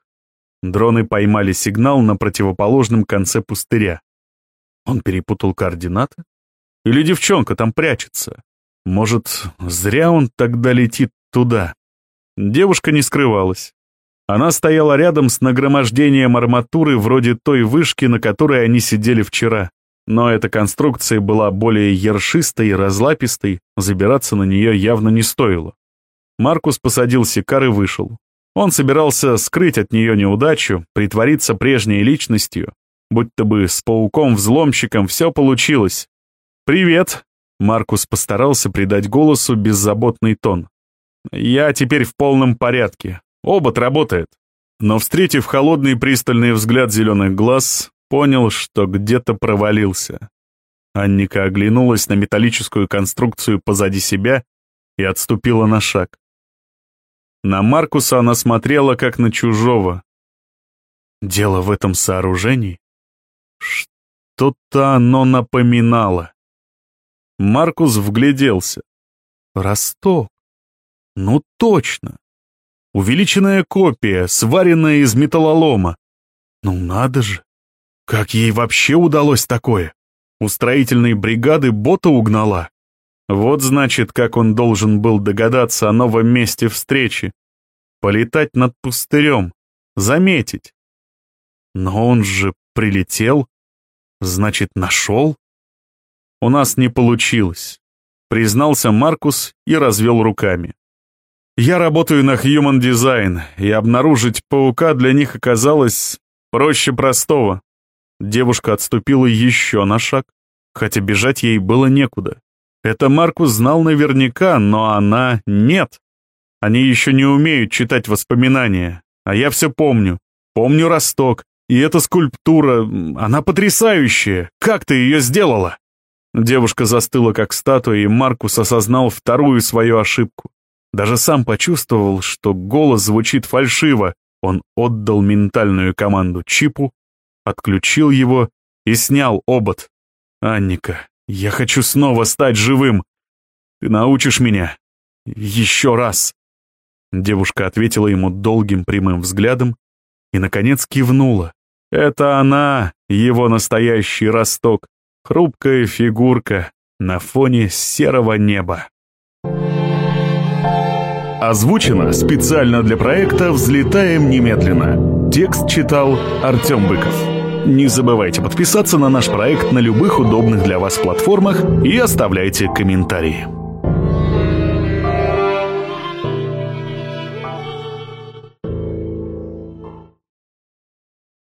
S1: Дроны поймали сигнал на противоположном конце пустыря. Он перепутал координаты? Или девчонка там прячется? Может, зря он тогда летит туда? Девушка не скрывалась. Она стояла рядом с нагромождением арматуры вроде той вышки, на которой они сидели вчера. Но эта конструкция была более ершистой и разлапистой, забираться на нее явно не стоило. Маркус посадил Сикар и вышел. Он собирался скрыть от нее неудачу, притвориться прежней личностью, будто бы с пауком-взломщиком все получилось. «Привет!» — Маркус постарался придать голосу беззаботный тон. «Я теперь в полном порядке. Обод работает». Но, встретив холодный пристальный взгляд зеленых глаз, понял, что где-то провалился. Анника оглянулась на металлическую конструкцию позади себя и отступила на шаг. На Маркуса она смотрела, как на чужого. Дело в этом сооружении? Что-то оно напоминало. Маркус вгляделся. Росток. Ну точно. Увеличенная копия, сваренная из металлолома. Ну надо же. Как ей вообще удалось такое? У строительной бригады бота угнала. Вот значит, как он должен был догадаться о новом месте встречи. Полетать над пустырем, заметить. Но он же прилетел, значит, нашел? У нас не получилось, признался Маркус и развел руками. Я работаю на Human Design, и обнаружить паука для них оказалось проще простого. Девушка отступила еще на шаг, хотя бежать ей было некуда. Это Маркус знал наверняка, но она нет. Они еще не умеют читать воспоминания, а я все помню. Помню Росток, и эта скульптура, она потрясающая. Как ты ее сделала?» Девушка застыла как статуя, и Маркус осознал вторую свою ошибку. Даже сам почувствовал, что голос звучит фальшиво. Он отдал ментальную команду чипу, отключил его и снял обод. «Анника, я хочу снова стать живым. Ты научишь меня? Еще раз. Девушка ответила ему долгим прямым взглядом и, наконец, кивнула. Это она, его настоящий росток, хрупкая фигурка на фоне серого неба. Озвучено специально для проекта «Взлетаем немедленно». Текст читал Артем Быков. Не забывайте подписаться на наш проект на любых удобных для вас платформах и оставляйте комментарии.